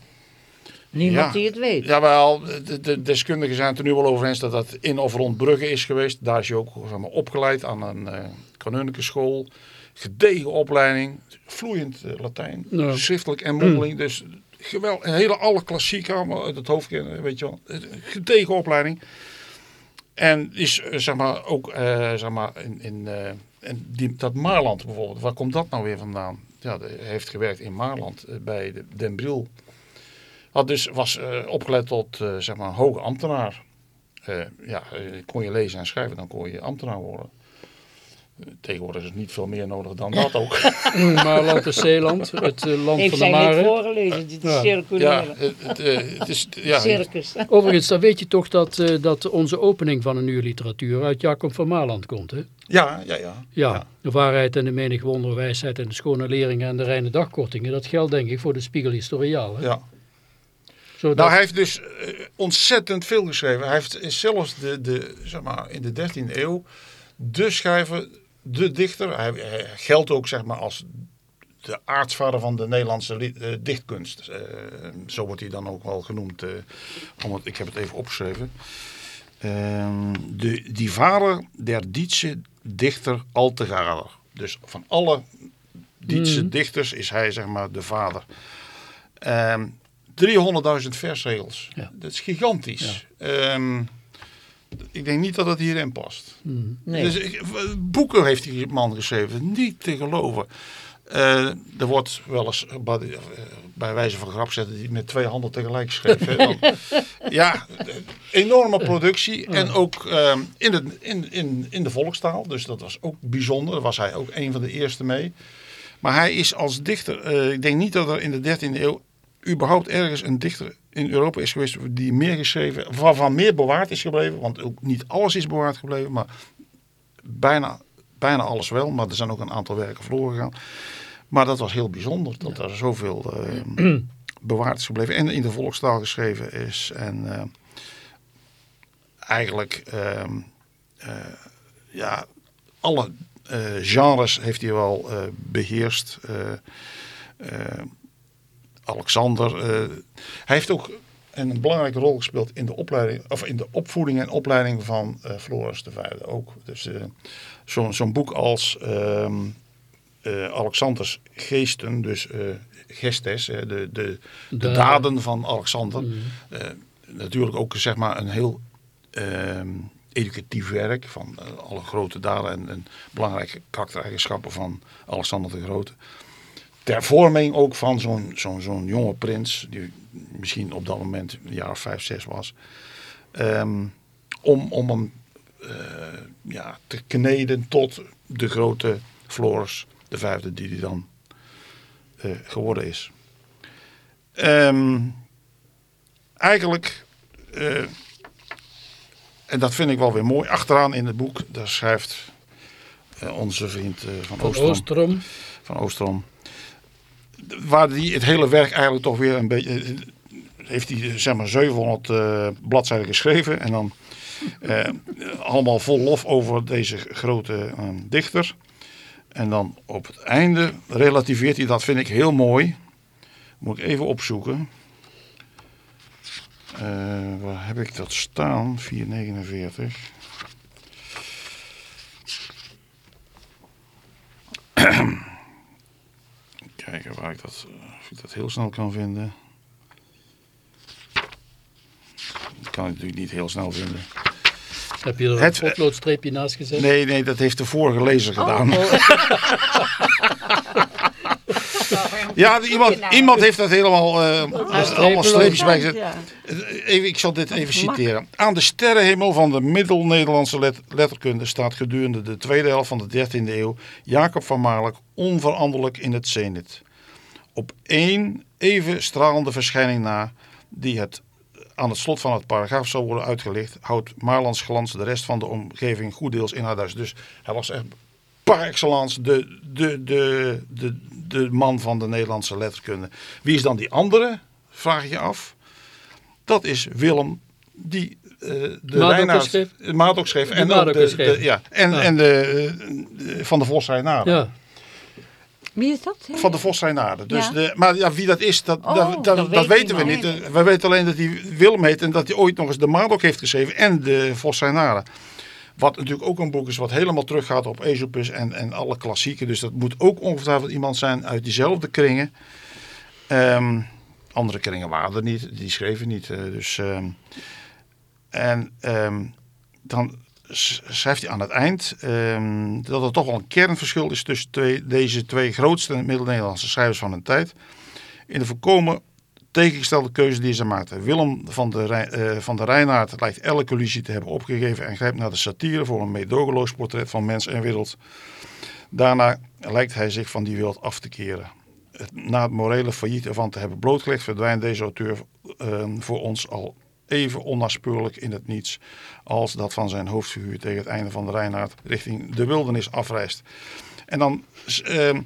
Niemand Ja. die het weet. Jawel, de, de deskundigen zijn het er nu wel over eens dat dat in of rond Brugge is geweest. Daar is hij ook zeg maar, opgeleid aan een eh koninklijke school. Gedegen opleiding, vloeiend eh, Latijn, Ja. schriftelijk en mondeling. Dus geweldig, een hele alle klassieken allemaal uit het hoofd kennen, weet je wel. Een Gedegen opleiding. En is eh, zeg maar ook eh, zeg maar in, in eh, die, dat Maarland bijvoorbeeld, waar komt dat nou weer vandaan? Ja, hij heeft gewerkt in Maarland eh, bij de, Den Briel. Had dus, was eh, opgeleid tot eh, zeg maar hoge ambtenaar. Eh, ja, kon je lezen en schrijven, dan kon je ambtenaar worden. Tegenwoordig is het niet veel meer nodig dan dat ook. Maarland en Zeeland, het land Heeft van de niet maren. voorgelezen, dit Ja. circulaire ja, het, het, het is, ja, circus. Overigens, dan weet je toch dat, eh, dat onze opening van een nieuwe literatuur uit Jacob van Maarland komt, hè? ja, ja, ja. Ja, de waarheid en de menig wonder, wijsheid en de schone leringen en de reine dagkortingen. Dat geldt denk ik voor de Spiegel Historiaal. Hè? ja. Zodat, Nou, hij heeft dus eh, ontzettend veel geschreven. Hij heeft zelfs de, de, zeg maar, in de 13e eeuw de schrijver, de dichter. Hij, hij geldt ook zeg maar, als de aartsvader van de Nederlandse eh, dichtkunst. Eh, zo wordt hij dan ook wel genoemd. omdat, ik heb het even opgeschreven. Ehm, de, die vader der Dietse dichter Altegader. Dus van alle Dietse dichters is hij zeg maar de vader. Ehm 300.000 versregels. Ja. Dat is gigantisch. Ehm, ik denk niet dat het hierin past. Nee. Dus ik- boeken heeft die man geschreven, niet te geloven. Eh, er wordt wel eens bij, eh, bij wijze van grap zetten die met twee handen tegelijk schreef. hè. Dan- ja, eh, enorme productie. En ook ehm, in, het, in, in, in de volkstaal. Dus dat was ook bijzonder. Daar was hij ook een van de eerste mee. Maar hij is als dichter, eh, ik denk niet dat er in de 13e eeuw überhaupt ergens een dichter in Europa is geweest die meer geschreven, waarvan meer bewaard is gebleven. Want ook niet alles is bewaard gebleven, maar bijna, bijna alles wel. Maar er zijn ook een aantal werken verloren gegaan. Maar dat was heel bijzonder dat er zoveel eh, bewaard is gebleven en in de volkstaal geschreven is. En eh, eigenlijk ehm, eh, ja, alle eh, genres heeft hij wel eh, beheerst. Alexander. eh, hij heeft ook een belangrijke rol gespeeld in de, opleiding, of in de opvoeding en opleiding van eh, Floris de Vijfde ook. Dus eh, zo'n zo'n boek als ehm, eh, Alexanders Geesten, dus gestes, de, de, de De- daden van Alexander. Eh, natuurlijk ook zeg maar een heel ehm, educatief werk van alle grote daden en, en belangrijke karaktereigenschappen van Alexander de Grote. Ter vorming ook van zo'n zo'n zo'n jonge prins, die misschien op dat moment een jaar of vijf, zes was. Ehm, om, om hem eh, ja, te kneden tot de grote Floris, de vijfde die hij dan eh, geworden is. Ehm, eigenlijk, eh, en dat vind ik wel weer mooi, achteraan in het boek, daar schrijft onze vriend van, Oostrom. van Oostrom, waar die het hele werk eigenlijk toch weer een beetje, heeft hij zeg maar 700 eh, bladzijden geschreven en dan eh, allemaal vol lof over deze grote eh, dichter. En dan op het einde relativeert hij, dat vind ik heel mooi. Moet ik even opzoeken. Eh, waar heb ik dat staan? 449. Kijken waar ik dat, eh, of ik dat heel snel kan vinden. Dat kan ik natuurlijk niet heel snel vinden. Heb je er een Het- potloodstreepje naast gezet? Nee, nee, dat heeft de vorige lezer gedaan. Ja, iemand, iemand heeft dat helemaal eh, allemaal streepjes bij gezet. Ja. Even, ik zal dit even citeren. Aan de sterrenhemel van de middel-Nederlandse let- letterkunde staat gedurende de tweede helft van de 13e eeuw Jacob van Marelijk onveranderlijk in het zenit. Op één even stralende verschijning na, die het aan het slot van het paragraaf zal worden uitgelicht, houdt Maarlands glans de rest van de omgeving goed deels in haar. Dus hij was echt par excellence de, de, de, de, de man van de Nederlandse letterkunde. Wie is dan die andere, vraag je af. Dat is Willem, die eh, de Reinaard, schreef? Maat En de, de- ja, en, Ja. en de, eh, van de Vos Reinaarden. Ja. Wie is dat? Van de Vos Reinaarden. Dus Ja. de, maar ja, wie dat is, dat, Oh, dat, dat, dat dat weet weten we niet. We weten alleen dat hij Willem heet en dat hij ooit nog eens de Maat ook heeft geschreven. En de Vos Reinaarden. Wat natuurlijk ook een boek is wat helemaal teruggaat op Aesopus en, en alle klassieken. Dus dat moet ook ongetwijfeld iemand zijn uit diezelfde kringen. Ehm, andere kringen waren er niet, die schreven niet. eh, dus, ehm, en ehm, dan schrijft hij aan het eind dat er toch wel een kernverschil is tussen twee, deze twee grootste Middel-Nederlandse schrijvers van hun tijd. In de voorkomen tegengestelde keuze die ze maakten. Willem van de, eh, van de Rijnaard lijkt elke illusie te hebben opgegeven en grijpt naar de satire voor een meedogenloos portret van mens en wereld. Daarna lijkt hij zich van die wereld af te keren. Na het morele failliet ervan te hebben blootgelegd, verdwijnt deze auteur eh, voor ons al even onnaspeurlijk in het niets als dat van zijn hoofdfiguur tegen het einde van de Rijnaard richting de wildernis afreist. En dan ehm,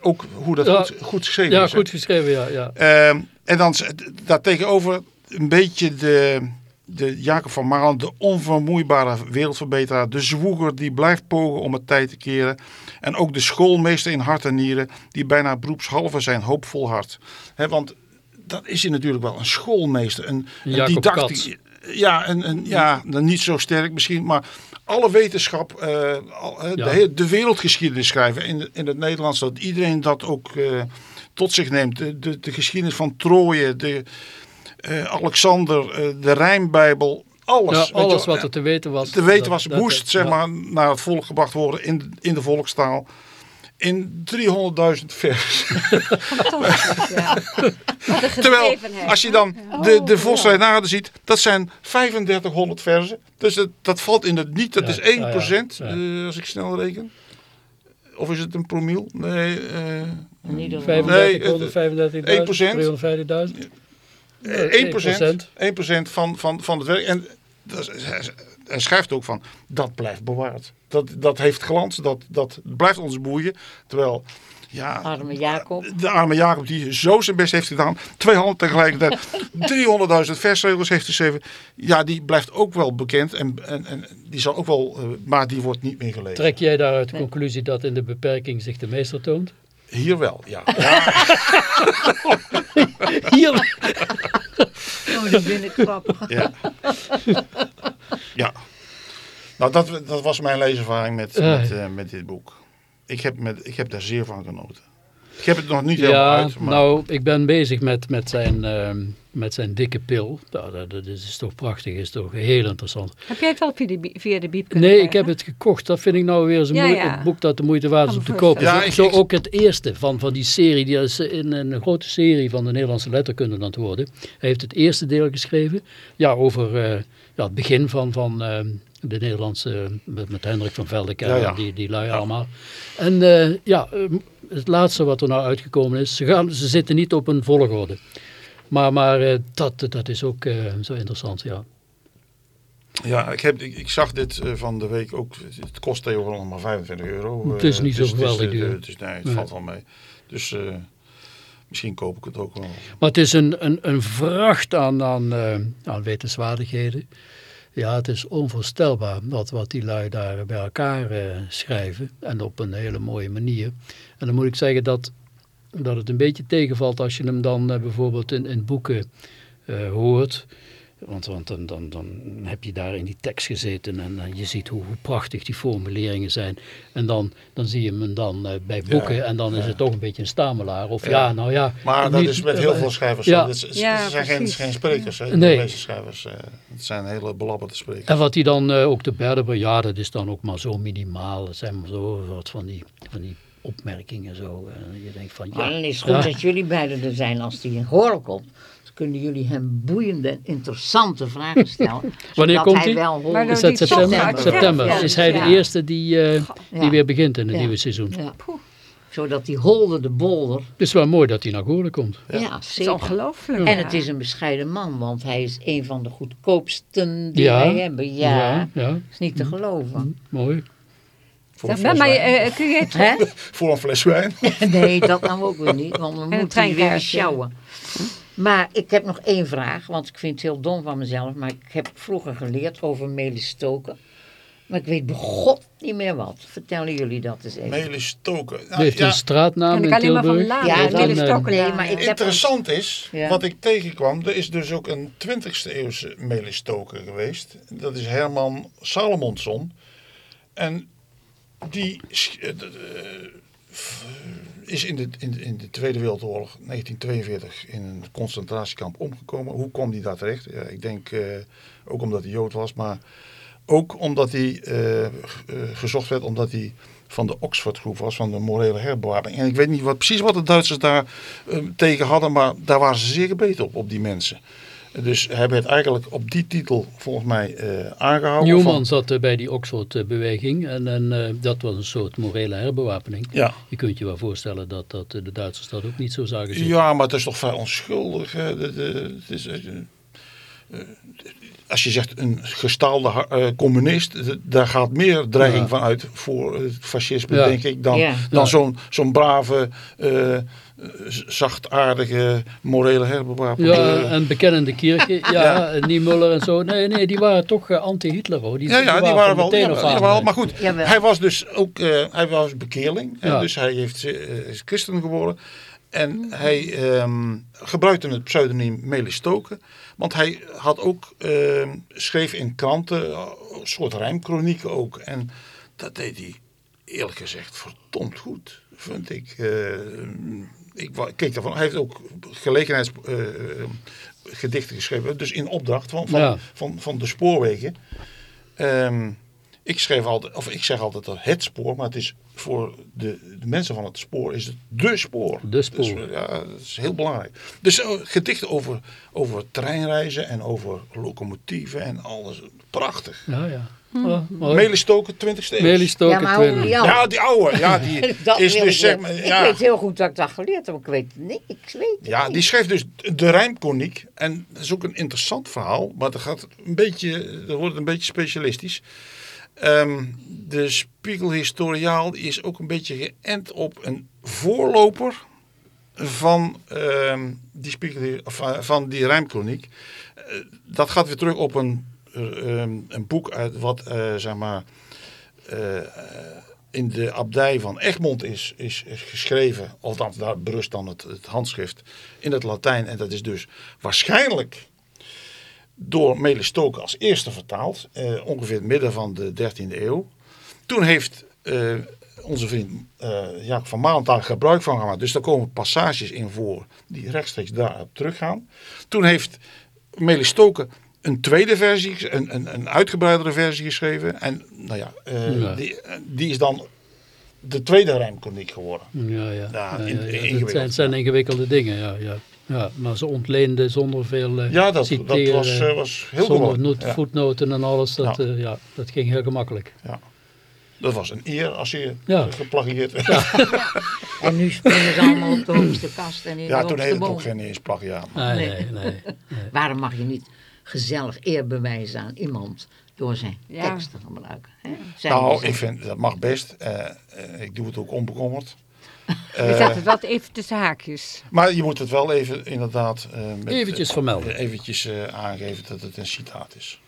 ook hoe dat Ja. goed, goed geschreven Ja, is. hè. goed geschreven, ja. ja. Ehm, en dan daartegenover een beetje de, de Jacob van Malen, de onvermoeibare wereldverbeteraar, de zwoeger die blijft pogen om het tijd te keren. En ook de schoolmeester in hart en nieren, die bijna beroepshalve zijn hoop volhardt. Hè, want dat is hij natuurlijk wel, een schoolmeester, een, een didactisch. Ja, een, een, ja, dan niet zo sterk misschien, maar alle wetenschap, eh, Ja. de, de wereldgeschiedenis schrijven in, in het Nederlands, dat iedereen dat ook eh, tot zich neemt. De, de, de geschiedenis van Troje, de, eh, Alexander, de Rijnbijbel, alles. Ja, weet je alles wat er te weten was. te weten was, dat- moest zeg ja. maar, naar het volk gebracht worden in, in de volkstaal. In 300.000 vers. Ja. Terwijl, als je dan de, de Vosreinaarden ziet, dat zijn 3500 versen. Dus dat, dat valt in het niet, dat is 1% ja, ja. eh, als ik snel reken. Of is het een promiel? Nee, eh, In ieder geval. 35, Nee, 135.000, 1%. 350.000. Eh, 1%, 1%. 1% van, van, van het werk. En hij schrijft ook van, dat blijft bewaard. Dat, dat heeft glans, dat, dat blijft ons boeien. Terwijl, ja, Arme Jacob. de arme Jacob die zo zijn best heeft gedaan. Twee handen tegelijkertijd. 300.000 versregels heeft geschreven. Ja, die blijft ook wel bekend. En, en, en die zal ook wel, eh, maar die wordt niet meer gelezen. Trek jij daaruit de conclusie dat in de beperking zich de meester toont? Hier wel, ja. ja. Hier. Oh, die vind ik grappig. Ja. ja. Nou, dat, dat was mijn leeservaring met, met, eh, met dit boek. Ik heb, met, ik heb daar zeer van genoten. Ik heb het nog niet helemaal Ja, uit. Maar nou, ik ben bezig met, met, zijn, ehm, met zijn dikke pil. Nou, dat, dat is toch prachtig, is toch heel interessant. Heb jij het wel via de, bi- via de biep kunnen Nee, ik heb het gekocht. Dat vind ik nou weer zo'n Ja, mooi- ja. een boek dat de moeite waard is om te kopen. zo Ja, ik- zo ik- ook het eerste van, van die serie. Die is in een grote serie van de Nederlandse letterkunde aan het worden. Hij heeft het eerste deel geschreven. Ja, over eh, ja, het begin van, van ehm, de Nederlandse, met, met Hendrik van Veldek en Ja, ja. die, die lui allemaal. En eh, ja, eh, het laatste wat er nou uitgekomen is, ze, gaan, ze zitten niet op een volgorde. Maar, maar eh, dat, dat is ook eh, zo interessant, ja. ja, ik, heb, ik, ik zag dit eh, van de week ook. Het kost tegenwoordig maar 25 euro. Het is Eh, niet zo dus is, geweldig eh, duur. Nee, het Nee. valt wel mee. Dus eh, misschien koop ik het ook wel. Maar het is een, een, een vracht aan, aan, eh, aan wetenswaardigheden. Ja, het is onvoorstelbaar wat, wat die lui daar bij elkaar eh, schrijven. En op een hele mooie manier. En dan moet ik zeggen dat, dat het een beetje tegenvalt als je hem dan eh, bijvoorbeeld in, in boeken hoort. Want, want dan, dan, dan heb je daar in die tekst gezeten en, eh, je ziet hoe, hoe prachtig die formuleringen zijn. En dan, dan zie je hem dan eh, bij boeken en dan is het toch een beetje een stamelaar. Of ja, Ja. nou ja. Maar dat niet- is met heel eh, veel schrijvers. ja. zo. Het, is- Ja, het zijn geen, sprekers, hè, Nee. de meeste schrijvers. eh, het zijn hele belabberde sprekers. En wat hij dan ook te berden ja, dat is dan ook maar zo minimaal. Het zijn maar zo wat van die, van die opmerkingen zo. En je denkt van, ja. Maar dan is het goed ja. dat jullie beiden er zijn als die in horen komt. Kunnen jullie hem boeiende en interessante vragen stellen. Wanneer komt hij wel hoort. Is dat september? September. ja, Is hij ja. de eerste die, eh, die Ja. weer begint in het Ja. nieuwe seizoen. Ja. Zodat die holde de bolder. Het is wel mooi dat hij naar Goorlen komt. Ja, Het is zeker. ongelooflijk. En het is een bescheiden man, want hij is een van de goedkoopsten die Ja. wij hebben. Ja, ja, ja, is niet te geloven. mooi. Voor een maar, eh, kun je het... Hè? Voor een fles wijn. Nee, dat nou ook weer niet, want we moeten weer sjouwen. Maar ik heb nog één vraag, want ik vind het heel dom van mezelf. Maar ik heb vroeger geleerd over Melis Stoken. Maar ik weet begot niet meer wat. Vertellen jullie dat eens even. Melis Stoken. Die Nou, heeft ja, een straatnaam Kan ik in alleen maar van Tilburg. later. Ja, En dan, Melis eh. Nee, maar ik heb Interessant is, Ja. wat ik tegenkwam, er is dus ook een 20e eeuwse Melis Stoker geweest. Dat is Herman Salomonsson. En die eh, eh, is in de, in, in de Tweede Wereldoorlog 1942 in een concentratiekamp omgekomen. Hoe kwam hij daar terecht? Ja, ik denk eh, ook omdat hij Jood was, maar ook omdat hij eh, eh, gezocht werd omdat hij van de Oxford groep was, van de morele herbewaring. En ik weet niet wat, precies wat de Duitsers daar tegen hadden, maar daar waren ze zeer gebeten op, op die mensen. Dus hij werd eigenlijk op die titel volgens mij eh, aangehouden. Newman van- zat eh, bij die Oxford-beweging en, en eh, dat was een soort morele herbewapening. Ja. Je kunt je wel voorstellen dat, dat de Duitsers dat ook niet zo zagen zitten. Ja, maar het is toch vrij onschuldig. hè. De, de, het is, als je zegt een gestaalde eh, communist, daar gaat meer dreiging Ja. van uit voor het fascisme, Ja. denk ik, dan, Ja. dan Ja. zo'n zo'n brave, zachtaardige, morele herbewapening. Ja, Eh, en bekennende Kirche, ja, Ja. en Niemöller en zo. Nee, nee, die waren toch eh, anti-Hitler hoor. Die, Ja, ja, die waren wel. Ja, wel, eh, maar goed, Jawel. hij was dus ook eh, hij was bekeerling. Ja. Dus hij heeft, eh, is christen geworden. En hij ehm, gebruikte het pseudoniem Melis Stoken. Want hij had ook, ehm, schreef in kranten, eh, een soort rijmkronieken ook. En dat deed hij eerlijk gezegd verdomd goed, vind ik. Eh, ik keek daarvan. Hij heeft ook gelegenheidsgedichten geschreven. Dus in opdracht van, van, Ja. van, van de spoorwegen. Ehm, ik schreef altijd, of ik zeg altijd dat het spoor, maar het is voor de, de mensen van het spoor is het de spoor. De spoor. Dus, ja, dat is heel belangrijk. Dus eh, gedichten over, over treinreizen en over locomotieven en alles. Prachtig. Ja, ja. Oh, mooi. Melis Stoker, 20ste eeuw. Melis Stoker, Ja, maar hoe tweede. jou? Ja, die oude. Ja, die is dus ik zeg maar. Ik Ja, weet heel goed dat ik dat geleerd heb, maar ik weet ik weet ja, niet. die schreef dus de rijmkoniek. En dat is ook een interessant verhaal. Maar dat gaat een beetje, dat wordt een beetje specialistisch. Ehm, de Spiegel Historiaal is ook een beetje geënt op een voorloper van, ehm, die, Spiegel, of, eh, van die rijmkroniek. Eh, dat gaat weer terug op een, eh, ehm, een boek uit wat eh, zeg maar, eh, in de abdij van Egmond is, is, geschreven. Althans, daar berust dan het, handschrift in het Latijn. En dat is dus waarschijnlijk door Melis Stoker als eerste vertaald. eh, ongeveer het midden van de 13e eeuw. Toen heeft onze vriend Jacob van daar gebruik van gemaakt. Dus daar komen passages in voor die rechtstreeks daarop teruggaan. Toen heeft Melis Stoker een tweede versie, een, een, een uitgebreidere versie geschreven. En nou ja, eh, Ja. Die, die is dan de tweede rijmkoniek geworden. Ja, ja. Ja, ja, in- ja, ja. Het zijn, het zijn ingewikkelde dingen, ja, ja. ja. Maar ze ontleende zonder veel eh, Ja, dat, dat was, eh, was heel zonder noot- Ja. voetnoten en alles. Dat, Ja. ja. ja, dat ging heel gemakkelijk. Dat was een eer als je Ja. geplagieerd werd. En nu springen ze allemaal op de hoogste kast en in Ja, de toen hoogste heette het ook geen eens plagiaat. Nee, Nee. nee, nee. Waarom mag je niet gezellig eer bewijzen aan iemand door zijn Ja. tekst te gebruiken? Hè? Zijn Nou, ik vind dat mag best. Eh, eh, ik doe het ook onbekommerd. Je Eh, zet het wat even tussen haakjes. maar je moet het wel even inderdaad eh, met, Eventjes eh, vermelden. eventjes eh, aangeven dat het een citaat is.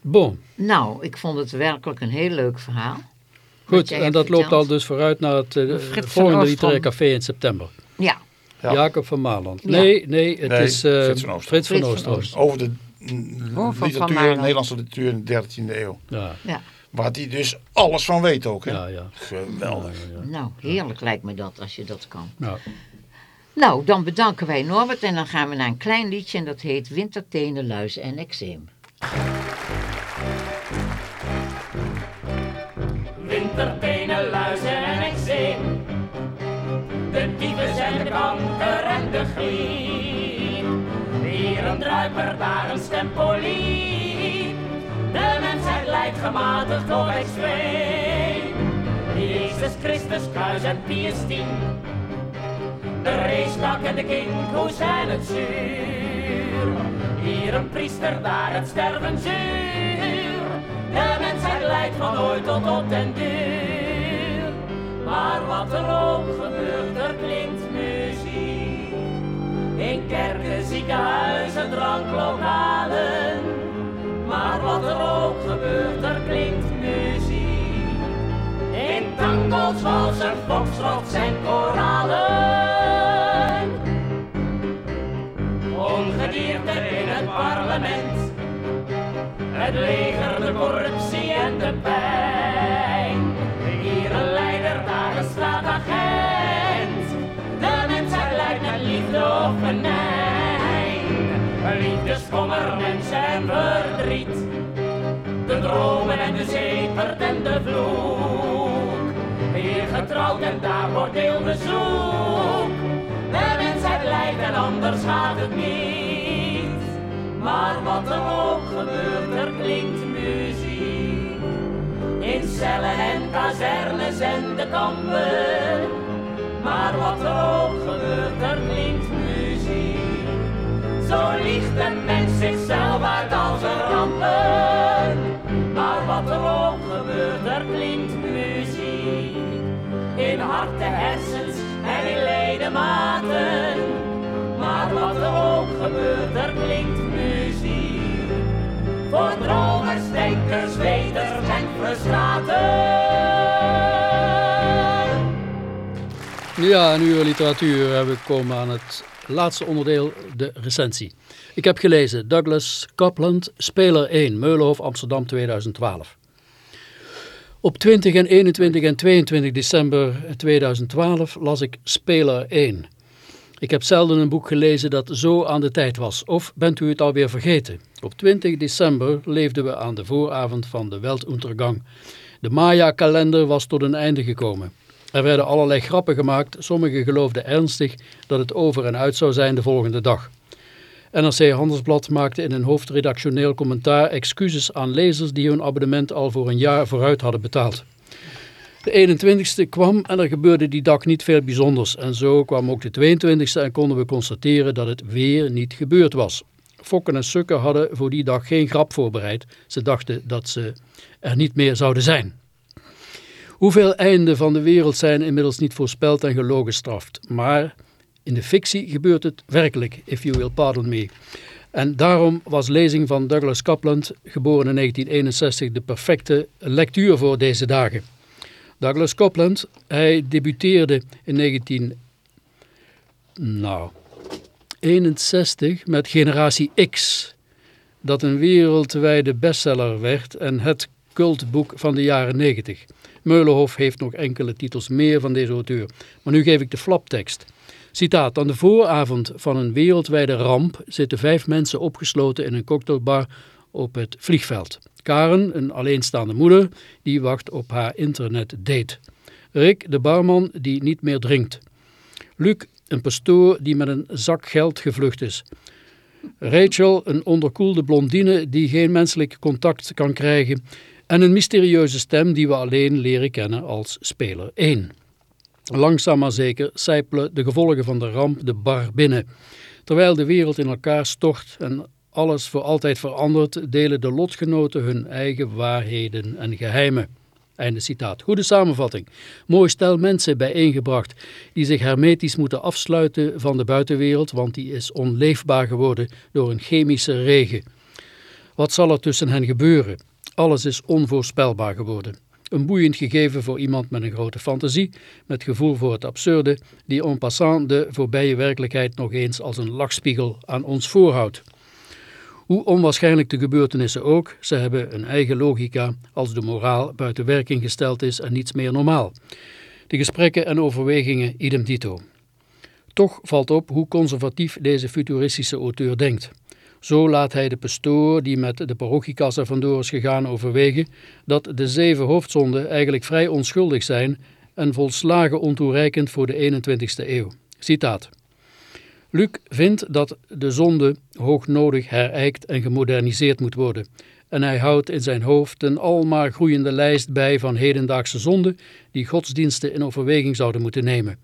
Bon, Nou, ik vond het werkelijk een heel leuk verhaal. goed. En dat loopt al dus vooruit naar het eh, volgende literaire café in september. Ja, Ja. Jacob van Maaland. Ja. Nee, nee, het Nee, is eh, Frits van. Oostrom. Over de literatuur. Nederlandse literatuur in de 13e eeuw. Ja, ja. Waar die dus alles van weet ook. Hè? ja, ja. Geweldig. Ja, ja, Nou, heerlijk lijkt me dat als je dat kan. ja. Nou, dan bedanken wij Norbert en dan gaan we naar een klein liedje en dat heet Wintertenen, Luizen en Eczeem. Wintertenen, luizen en eczeem. De dieven zijn de kanker en de griep. Druiper, daar een stempoliep. De mensheid lijdt gematigd door extreem. Jezus Christus, kruis en Pius X. De racebak en de kink, hoe zijn het zuur. Hier een priester, daar het sterven zuur. De mensheid lijdt van ooit tot op den duur. Maar wat er ook gebeurt, er klinkt. In kerken klanklokalen. Maar wat er ook gebeurt, er klinkt muziek. In tangos, walsen, foxtrots en koralen. Ongedierte in het parlement. Het leger, de corruptie en de pijn. Hier een leider, daar een straatagent. Liefde of venijn. Liefdeskommer, mens en verdriet. De dromen en de zeepert en de vloek. Hier getrouwd en daar wordt deelbezoek. De mensheid lijkt en anders gaat het niet. Maar wat er ook gebeurt, er klinkt muziek. In cellen en kazernes en de kampen. Maar wat er ook gebeurt, er klinkt. Zo liegt een mens zichzelf uit al zijn rampen. Maar wat er ook gebeurt, er klinkt muziek. In harten, hersens en in ledematen. Maar wat er ook gebeurt, er klinkt muziek. Voor dromers, denkers, weters en frustraten. Ja, een uur literatuur we komen aan het laatste onderdeel, de recensie. Ik heb gelezen Douglas Copland, Speler 1, Meulenhof, Amsterdam 2012. Op 20 en 21 en 22 december 2012 las ik Speler 1. Ik heb zelden een boek gelezen dat zo aan de tijd was. Of bent u het alweer vergeten? Op 20 december leefden we aan de vooravond van de Weltuntergang. De Maya-kalender was tot een einde gekomen. Er werden allerlei grappen gemaakt. Sommigen geloofden ernstig dat het over en uit zou zijn de volgende dag. NRC Handelsblad maakte in een hoofdredactioneel commentaar excuses aan lezers die hun abonnement al voor een jaar vooruit hadden betaald. De 21ste kwam en er gebeurde die dag niet veel bijzonders. En zo kwam ook de 22ste en konden we constateren dat het weer niet gebeurd was. Fokken en Sukken hadden voor die dag geen grap voorbereid. Ze dachten dat ze er niet meer zouden zijn. Hoeveel einden van de wereld zijn inmiddels niet voorspeld en gelogenstraft. Maar in de fictie gebeurt het werkelijk, if you will pardon me. En daarom was lezing van Douglas Copland, geboren in 1961, de perfecte lectuur voor deze dagen. Douglas Copland, hij debuteerde in 19... Nou, 61 met Generatie X, dat een wereldwijde bestseller werd en het cultboek van de jaren 90. Meulenhof heeft nog enkele titels meer van deze auteur, maar nu geef ik de flaptekst. Citaat, aan de vooravond van een wereldwijde ramp zitten vijf mensen opgesloten in een cocktailbar op het vliegveld. Karen, een alleenstaande moeder, die wacht op haar internetdate. Rick, de barman, die niet meer drinkt. Luc, een pastoor die met een zak geld gevlucht is. Rachel, een onderkoelde blondine die geen menselijk contact kan krijgen. En een mysterieuze stem die we alleen leren kennen als speler 1. Langzaam maar zeker sijpelen de gevolgen van de ramp de bar binnen. Terwijl de wereld in elkaar stort en alles voor altijd verandert, delen de lotgenoten hun eigen waarheden en geheimen. Einde citaat. Goede samenvatting. Mooi stel mensen bijeengebracht die zich hermetisch moeten afsluiten van de buitenwereld, want die is onleefbaar geworden door een chemische regen. Wat zal er tussen hen gebeuren? Alles is onvoorspelbaar geworden. Een boeiend gegeven voor iemand met een grote fantasie, met gevoel voor het absurde, die en passant de voorbije werkelijkheid nog eens als een lachspiegel aan ons voorhoudt. Hoe onwaarschijnlijk de gebeurtenissen ook, ze hebben een eigen logica als de moraal buiten werking gesteld is en niets meer normaal. De gesprekken en overwegingen idem dito. Toch valt op hoe conservatief deze futuristische auteur denkt. Zo laat hij de pastoor die met de parochiekassa vandoor is gegaan overwegen dat de zeven hoofdzonden eigenlijk vrij onschuldig zijn en volslagen ontoereikend voor de 21ste eeuw. Citaat. Luc vindt dat de zonde hoognodig herijkt en gemoderniseerd moet worden. En hij houdt in zijn hoofd een almaar groeiende lijst bij van hedendaagse zonden die godsdiensten in overweging zouden moeten nemen.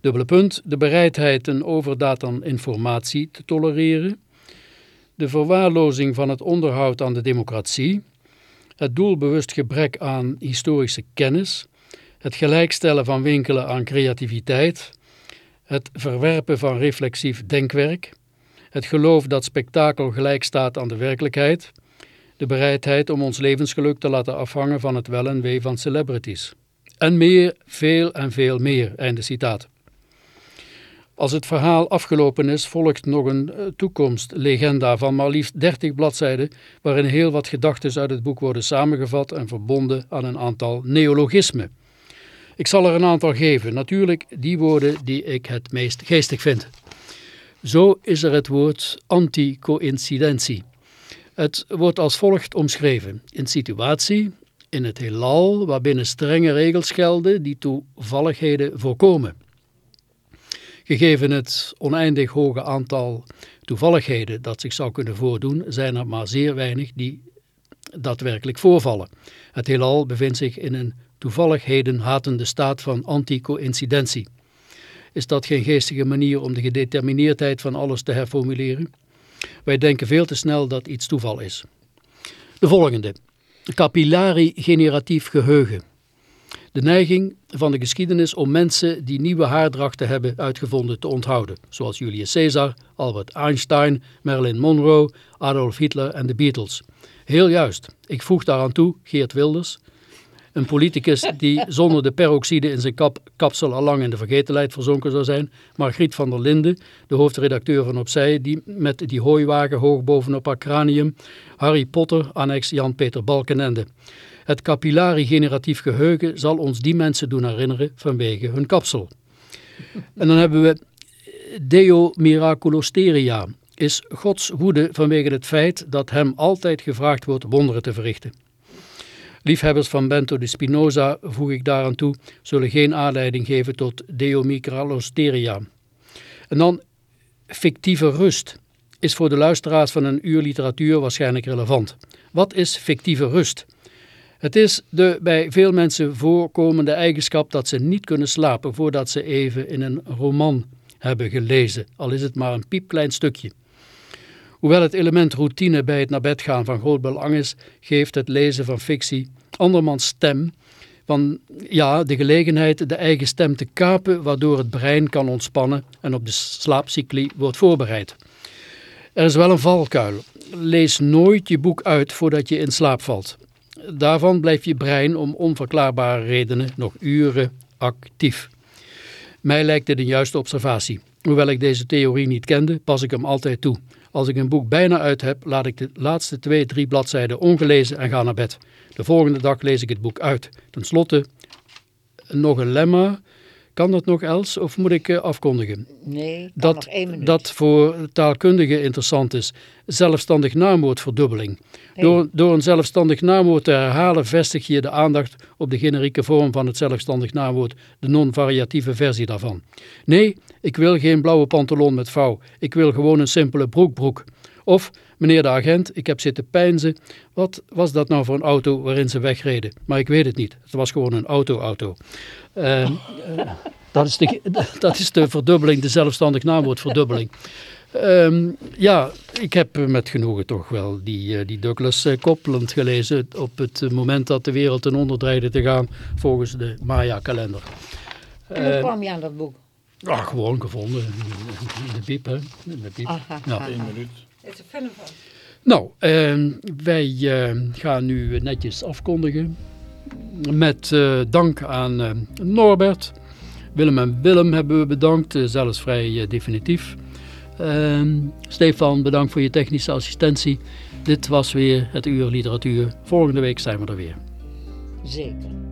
Dubbele punt, de bereidheid een overdaad aan informatie te tolereren, de verwaarlozing van het onderhoud aan de democratie, het doelbewust gebrek aan historische kennis, het gelijkstellen van winkelen aan creativiteit, het verwerpen van reflexief denkwerk, Het geloof dat spektakel gelijk staat aan de werkelijkheid. De bereidheid om ons levensgeluk te laten afhangen van het wel en wee van celebrities. En meer, veel en veel meer. Einde citaat. Als het verhaal afgelopen is, volgt nog een eh, toekomstlegenda van maar liefst 30 bladzijden, waarin heel wat gedachten uit het boek worden samengevat en verbonden aan een aantal neologismen. Ik zal er een aantal geven, natuurlijk die woorden die ik het meest geestig vind. Zo is er het woord anticoïncidentie. Het wordt als volgt omschreven. Een situatie in het heelal waarbinnen strenge regels gelden die toevalligheden voorkomen. Gegeven het oneindig hoge aantal toevalligheden dat zich zou kunnen voordoen, zijn er maar zeer weinig die daadwerkelijk voorvallen. Het heelal bevindt zich in een toevalligheden hatende staat van anticoïncidentie. Is dat geen geestige manier om de gedetermineerdheid van alles te herformuleren? Wij denken veel te snel dat iets toeval is. De volgende. Capillari generatief geheugen. De neiging van de geschiedenis om mensen die nieuwe haardrachten hebben uitgevonden te onthouden. Zoals Julius Caesar, Albert Einstein, Marilyn Monroe, Adolf Hitler en de Beatles. Heel juist. Ik voeg daaraan toe Geert Wilders, een politicus die zonder de peroxide in zijn kap, kapsel al lang in de vergetelheid verzonken zou zijn. Margriet van der Linden, de hoofdredacteur van Opzij, die met die hooiwagen hoog bovenop haar cranium. Harry Potter, annex Jan-Peter Balkenende. Het capillari generatief geheugen zal ons die mensen doen herinneren vanwege hun kapsel. En dan hebben we Deo Miraculosteria, is Gods woede vanwege het feit dat hem altijd gevraagd wordt wonderen te verrichten. Liefhebbers van Bento de Spinoza, voeg ik daaraan toe, zullen geen aanleiding geven tot Deo Micralosteria. En dan fictieve rust is voor de luisteraars van een uur literatuur waarschijnlijk relevant. Wat is fictieve rust? Het is de bij veel mensen voorkomende eigenschap dat ze niet kunnen slapen voordat ze even in een roman hebben gelezen, al is het maar een piepklein stukje. Hoewel het element routine bij het naar bed gaan van groot belang is, geeft het lezen van fictie andermans stem van ja, de gelegenheid de eigen stem te kapen, waardoor het brein kan ontspannen en op de slaapcycli wordt voorbereid. Er is wel een valkuil. Lees nooit je boek uit voordat je in slaap valt. Daarvan blijft je brein om onverklaarbare redenen nog uren actief. Mij lijkt dit een juiste observatie. Hoewel ik deze theorie niet kende, pas ik hem altijd toe. Als ik een boek bijna uit heb, laat ik de laatste twee, drie bladzijden ongelezen en ga naar bed. De volgende dag lees ik het boek uit. Ten slotte nog een lemma. Kan dat nog, Els, of moet ik eh, afkondigen? Nee, Dat, nog één minuut. dat voor taalkundigen interessant is. Zelfstandig naamwoordverdubbeling. Door, door een zelfstandig naamwoord te herhalen vestig je de aandacht op de generieke vorm van het zelfstandig naamwoord, de non-variatieve versie daarvan. Nee, ik wil geen blauwe pantalon met vouw. Ik wil gewoon een simpele broekbroek. Of, meneer de agent, ik heb zitten peinzen. Wat was dat nou voor een auto waarin ze wegreden? Maar ik weet het niet. Het was gewoon een auto-auto. Ehm, eh, dat, is de, dat is de verdubbeling, de zelfstandig naamwoordverdubbeling. Ehm, ja, ik heb met genoegen toch wel die, eh, die Douglas eh, Copeland gelezen op het moment dat de wereld ten onder dreigde te gaan volgens de Maya-kalender. En hoe kwam je aan dat boek? ah, gewoon gevonden in de piep, hè. In de piep. Aha, Ja. aha. minuut. Het is een film van. Nou, ehm, wij eh, gaan nu netjes afkondigen. Met eh, dank aan eh, Norbert. Willem en Willem hebben we bedankt, eh, zelfs vrij definitief. Ehm, Stefan, bedankt voor je technische assistentie. Dit was weer het uur literatuur. Volgende week zijn we er weer. Zeker.